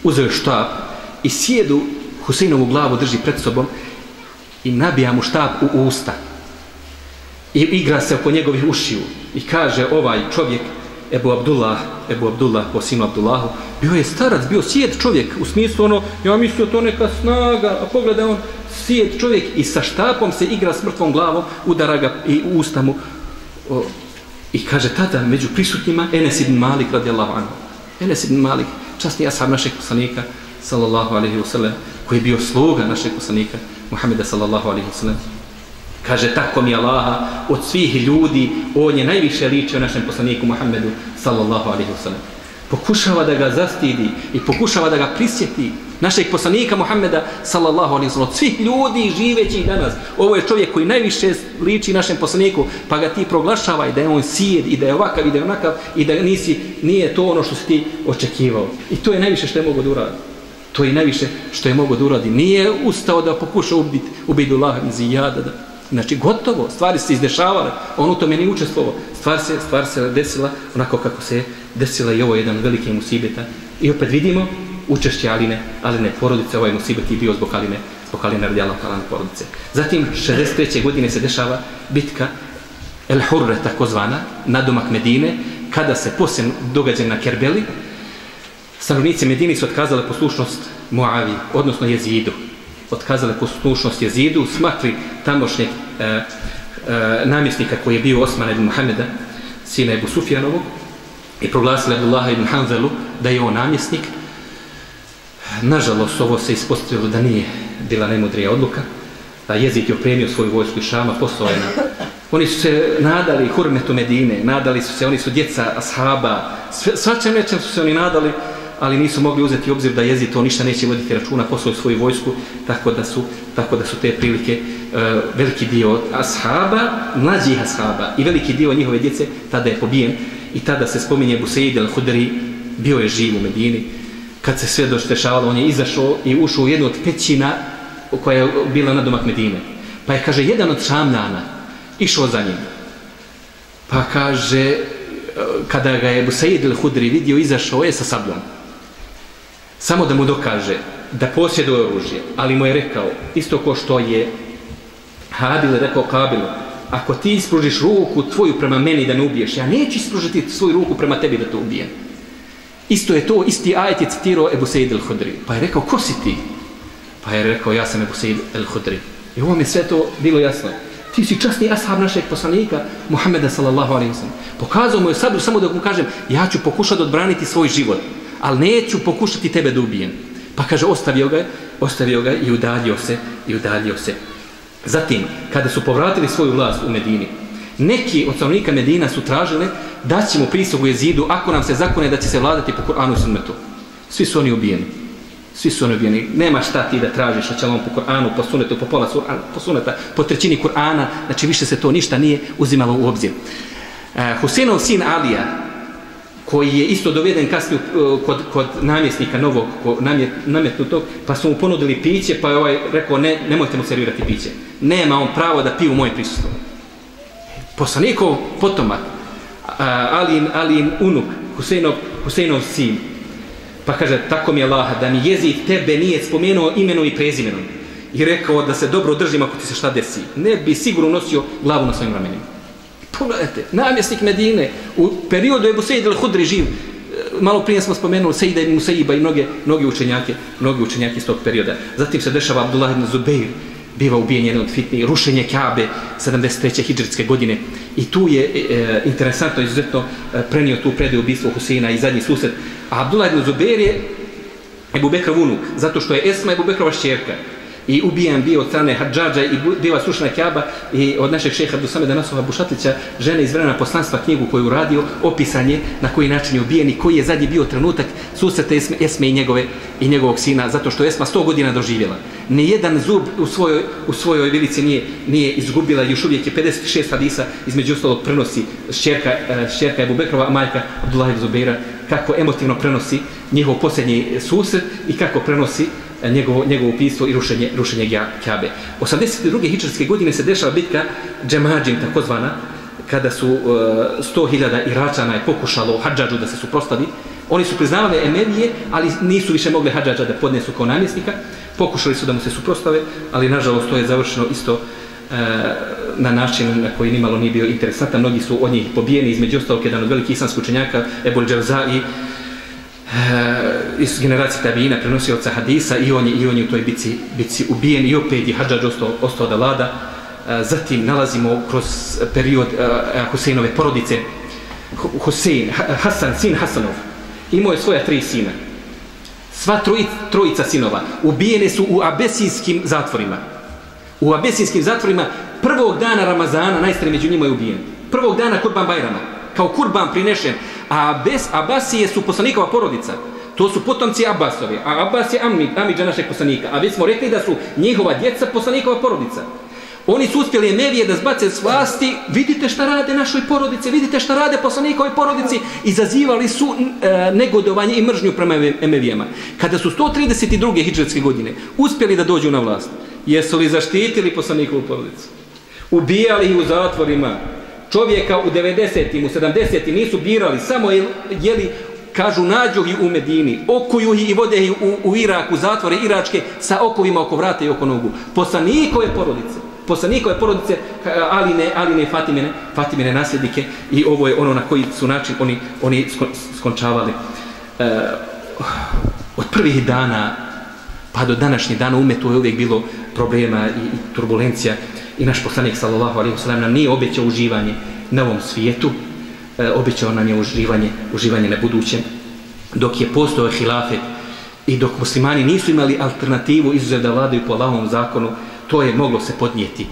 uzeo je štab i sjedu Huseinovu glavu drži pred sobom i nabija mu štab u usta. I igra se oko njegovih ušiju i kaže ovaj čovjek Ebu Abdullah, Ebu Abdullah po sinu Abdullahu, bio je starac, bio sjed čovjek, u smislu ono, ja mislio to neka snaga, a pogleda on, sjed čovjek i sa štapom se igra s mrtvom glavom, udara ga i usta mu o, I kaže tada među prisutnima Enes ibn Malik radijallahu anhu. Enes ibn Malik, časni ashab našeg poslanika sallallahu alaihi wasallam, koji je bio sluga našeg poslanika Muhammeda sallallahu alaihi wasallam. Kaže tako mi Allaha od svih ljudi on je najviše ličio našem poslaniku Muhammedu sallallahu alaihi wasallam pokušava da ga zastidi i pokušava da ga prisjeti našeg poslanika Muhammeda sallallahu alaihi sallam. Svih ljudi živećih danas ovo je čovjek koji najviše liči našem poslaniku pa ga ti proglašavaj da je on sijed i da je ovakav i da je onakav i da nisi, nije to ono što si ti očekivao. I to je najviše što je mogo da uradi. To je najviše što je mogo da uradi. Nije ustao da pokuša ubiti ubiti iz zijada. Da Znači, gotovo, stvari se izdešavale, on u tome nije učestvovao, stvar se, stvar se desila onako kako se desila i ovo je jedan veliki musibeta. I opet vidimo učešće Aline, Aline porodice, ovaj musibet je bio zbog Aline, zbog Aline radijala Aline porodice. Zatim, 63. godine se dešava bitka El Hurre, takozvana, na domak Medine, kada se poslije događa na Kerbeli, stanovnici Medini su otkazali poslušnost Moavi, odnosno Jezidu otkazale poslušnost jezidu, smakli tamošnjeg e, e, namjesnika koji je bio Osman ibn Muhammeda, sina Ebu Sufjanovog, i proglasili Abdullaha ibn Hanzelu da je on namjesnik. Nažalost, ovo se ispostavilo da nije bila najmudrija odluka. A jezik je opremio svoju vojsku i šama, poslao je na... Oni su se nadali hurmetu Medine, nadali su se, oni su djeca ashaba, svačem nečem su se oni nadali, ali nisu mogli uzeti obzir da jezi to ništa neće voditi računa poslao svoju vojsku, tako da su, tako da su te prilike uh, veliki dio ashaba, mlađih ashaba i veliki dio njihove djece tada je pobijen i tada se spominje Buseid al-Hudri, bio je živ u Medini, kad se sve doštešavalo, on je izašao i ušao u jednu od pećina koja je bila na domak Medine. Pa je, kaže, jedan od šamljana išao za njim. Pa kaže, e, kada ga je Busaid al-Hudri vidio, izašao je sa sabljom samo da mu dokaže da posjeduje oružje, ali mu je rekao, isto ko što je Habil rekao Kabilu, ako ti ispružiš ruku tvoju prema meni da ne ubiješ, ja neću ispružiti svoju ruku prema tebi da te ubijem. Isto je to, isti ajet je citirao Ebu Sejid el-Hudri. Pa je rekao, ko si ti? Pa je rekao, ja sam Ebu Sejid el-Hudri. I ovo mi sve to bilo jasno. Ti si časni ashab našeg poslanika, Muhammeda sallallahu alaihi wa. Pokazao mu je sabr samo da mu kažem, ja ću pokušati odbraniti svoj život, ali neću pokušati tebe da ubijem. Pa kaže, ostavio ga, ostavio ga i udaljio se, i udaljio se. Zatim, kada su povratili svoju vlast u Medini, neki od stanovnika Medina su tražili da ćemo prisogu jezidu ako nam se zakone da će se vladati po Kur'anu i sunnetu. Svi su oni ubijeni. Svi su oni ubijeni. Nema šta ti da tražiš, hoće po Kur'anu, po sunnetu, po pola surana, po sunneta, po trećini Kur'ana, znači više se to ništa nije uzimalo u obzir. E, uh, Husenov sin Alija, koji je isto doveden kasnije uh, kod, kod namjesnika novog, namjet, nametnutog, pa su mu ponudili piće, pa je ovaj rekao, ne, nemojte mu servirati piće. Nema on pravo da piju moje prisustvo. Poslanikov potomak, uh, Alin, Alin unuk, Huseinov, Huseinov sin, Pa kaže, tako mi je Allah, da mi jezik tebe nije spomenuo imenom i prezimenom. I rekao da se dobro držim ako ti se šta desi. Ne bi sigurno nosio glavu na svojim ramenima. Pogledajte, namjesnik Medine, u periodu Ebu Sejid al-Hudri živ, e, malo prije smo spomenuli Sejda i Musaiba i mnoge, mnoge učenjake, mnoge učenjake iz tog perioda. Zatim se dešava Abdullah ibn Zubeir, biva ubijen jedan od fitni, rušenje Kabe 73. hijđarske godine. I tu je e, e, interesantno, izuzetno e, prenio tu predaju ubistvo Huseina i zadnji susret. A Abdullah ibn Zubair je Ebu Bekra unuk, zato što je Esma Ebu Bekrova šćerka i ubijen bio od strane Hadžađa i bila sušna kjaba i od našeg šeha Dusameda Nasova Bušatlića žene iz vremena poslanstva knjigu koju uradio opisanje na koji način je ubijen i koji je zadnji bio trenutak susreta Esme, Esme i, njegove, i njegovog sina zato što Esma 100 godina doživjela. Nijedan zub u svojoj, u svojoj vilici nije, nije izgubila još uvijek je 56 hadisa između ostalog prenosi šćerka, šerka e, šćerka Ebu Bekrova, a majka Abdullah Zubeira kako emotivno prenosi njihov posljednji susret i kako prenosi E, njegovo, njegovo pismo i rušenje, rušenje Kjabe. 82. hičarske godine se dešava bitka Džemađin, takozvana, kada su e, uh, 100.000 Iračana je pokušalo Hadžađu da se suprostavi. Oni su priznavali Emevije, ali nisu više mogli Hadžađa da podnesu kao namjesnika. Pokušali su da mu se suprostave, ali nažalost to je završeno isto uh, na način na koji nimalo nije bio interesantan. Mnogi su od njih pobijeni, između ostalog jedan od velikih islamskih učenjaka, Ebol Džavza i uh, iz generacije tabijina prenosioca hadisa i on je, i on je u toj bici, bici ubijen i opet je Hadžađ ostao, ostao da vlada. E, zatim nalazimo kroz period uh, Huseinove porodice. Husein, Hasan, sin Hasanov. Imao je svoja tri sina. Sva trojica, trojica sinova ubijene su u abesijskim zatvorima. U abesijskim zatvorima prvog dana Ramazana najstari među njima je ubijen. Prvog dana Kurban Bajrama. Kao kurban prinešen. A Abes, Abasije su poslanikova porodica. To su potomci Abbasovi, a Abbas je Amid, Amidža našeg poslanika. A već smo rekli da su njihova djeca poslanikova porodica. Oni su uspjeli Emevije da zbace s vlasti, vidite šta rade našoj porodici, vidite šta rade poslanikovoj porodici, izazivali su e, negodovanje i mržnju prema Emevijama. Kada su 132. hijđarske godine uspjeli da dođu na vlast, jesu li zaštitili poslanikovu porodicu? Ubijali ih u zatvorima, čovjeka u 90-im, u 70-im nisu birali, samo je, jeli, kažu, nađu ih u Medini, okuju ih i vode ih u, u Irak, u zatvore Iračke, sa okovima oko vrata i oko nogu. Poslanikove porodice, poslanikove porodice, Aline, Aline Fatimine, Fatimine nasljednike i ovo je ono na koji su način oni, oni skončavali. E, od prvih dana pa do današnje dana umetu je uvijek bilo problema i, i turbulencija i naš poslanik sallallahu alejhi ve sellem nam nije obećao uživanje na ovom svijetu e, obećao nam je uživanje uživanje na budućem. Dok je postao hilafet i dok muslimani nisu imali alternativu izuzev da vladaju po Allahovom zakonu to je moglo se podnijeti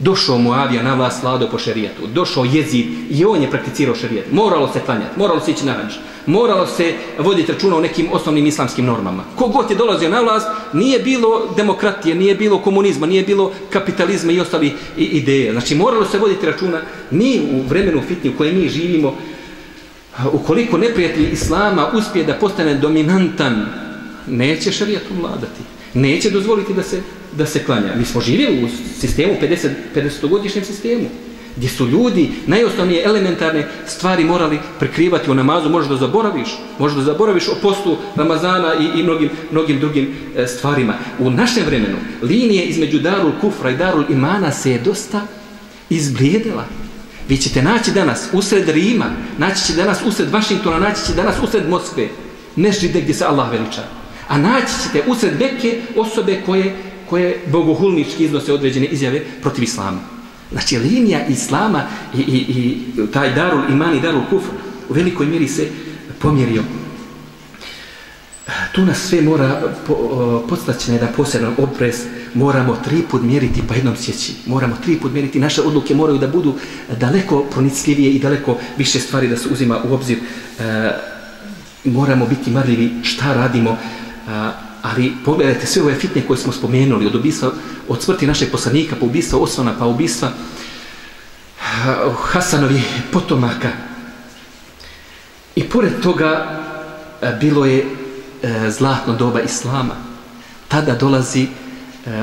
došao Muavija na vlast vlado po šerijetu, došao jezid i on je prakticirao šerijet. Moralo se klanjati, moralo se ići na hađ, moralo se voditi računa o nekim osnovnim islamskim normama. Kogod je dolazio na vlast, nije bilo demokratije, nije bilo komunizma, nije bilo kapitalizma i ostali ideje. Znači, moralo se voditi računa, mi u vremenu fitni u kojem mi živimo, ukoliko neprijatelj Islama uspije da postane dominantan, neće šarijetom vladati. Neće dozvoliti da se da se klanja. Mi smo živjeli u sistemu, 50, 50-godišnjem sistemu, gdje su ljudi najosnovnije elementarne stvari morali prekrivati u namazu, možda da zaboraviš, možda da zaboraviš o postu Ramazana i, i mnogim, mnogim drugim e, stvarima. U našem vremenu linije između Darul Kufra i Darul Imana se je dosta izblijedila. Vi ćete naći danas usred Rima, naći će danas usred Vašingtona, naći će danas usred Moskve, ne žide gdje se Allah veliča. A naći ćete usred veke osobe koje, koje bogohulnički iznose određene izjave protiv Islama. Znači, linija Islama i, i, i taj darul iman i darul kufr u velikoj mjeri se pomjerio. Tu nas sve mora po, podstaćene da posebno opres, moramo tri put mjeriti pa jednom sjeći. Moramo tri put mjeriti, naše odluke moraju da budu daleko pronicljivije i daleko više stvari da se uzima u obzir. E, moramo biti marljivi šta radimo, a, ali pogledajte sve ove fitne koje smo spomenuli, od ubistva, od smrti našeg poslanika, pa ubistva Osmana, pa ubistva eh, Hasanovi potomaka. I pored toga eh, bilo je eh, zlatno doba Islama. Tada dolazi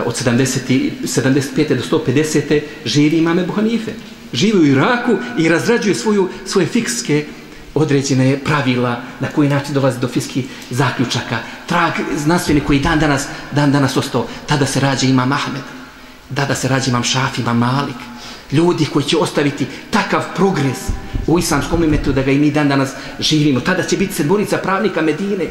od 70, 75. do 150. živi imame Buhanife. Živi u Iraku i razrađuje svoju, svoje fikske određene pravila na koji način dolazi do fiskih zaključaka. Trag znanstveni koji dan danas, dan danas ostao, tada se rađe imam Ahmed, tada se rađe imam Šaf, imam Malik. Ljudi koji će ostaviti takav progres u islamskom imetu da ga i mi dan danas živimo. Tada će biti sedmorica pravnika Medine,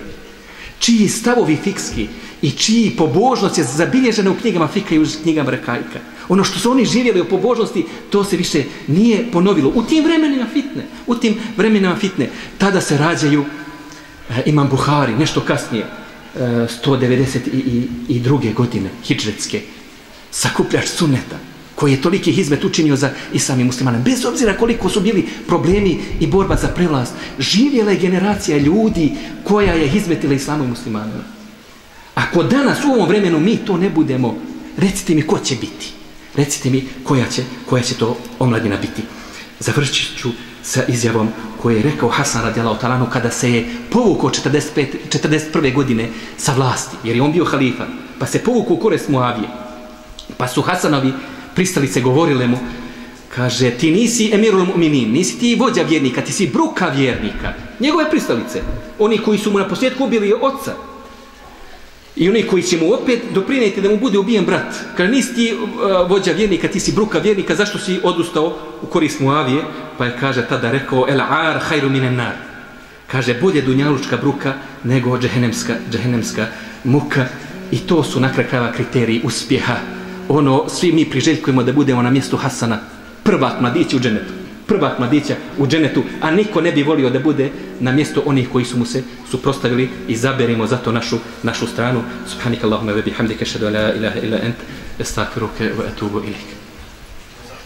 čiji stavovi fikski i čiji pobožnost je zabilježena u knjigama Fika i u knjigama Rekajka. Ono što su oni živjeli u pobožnosti, to se više nije ponovilo. U tim vremenima fitne, u tim vremenima fitne, tada se rađaju e, Imam Buhari, nešto kasnije, eh, e, 192. godine, hidžretske, sakupljač suneta, koji je toliki hizmet učinio za i sami muslimane. Bez obzira koliko su bili problemi i borba za prevlast, živjela je generacija ljudi koja je hizmetila islamu i muslimanima. Ako danas u ovom vremenu mi to ne budemo, recite mi ko će biti. Recite mi koja će, koja će to omladina biti. Završit ću sa izjavom koje je rekao Hasan radijalahu talanu kada se je povukao 45, 41. godine sa vlasti, jer je on bio halifa, pa se povukao u korest Muavije. Pa su Hasanovi pristalice govorile mu, kaže, ti nisi emirul mu'minin, nisi ti vođa vjernika, ti si bruka vjernika. Njegove pristalice, oni koji su mu na posljedku ubili oca, I oni koji će mu opet doprinijeti da mu bude ubijen brat. Kaže, nisi ti uh, vođa vjernika, ti si bruka vjernika, zašto si odustao u korist Muavije? Pa je, kaže, tada rekao, el ar hajru minen nar. Kaže, bolje dunjalučka bruka nego džehennemska, džehennemska muka. I to su na kraju kriteriji uspjeha. Ono, svi mi priželjkujemo da budemo na mjestu Hasana. Prvak mladići u dženetu prvak mladića u dženetu, a niko ne bi volio da bude na mjesto onih koji su mu se suprostavili i zaberimo zato našu našu stranu. Subhanakallahumma wa bihamdika ashhadu an la ilaha illa ent, astaghfiruka wa atubu ilaik.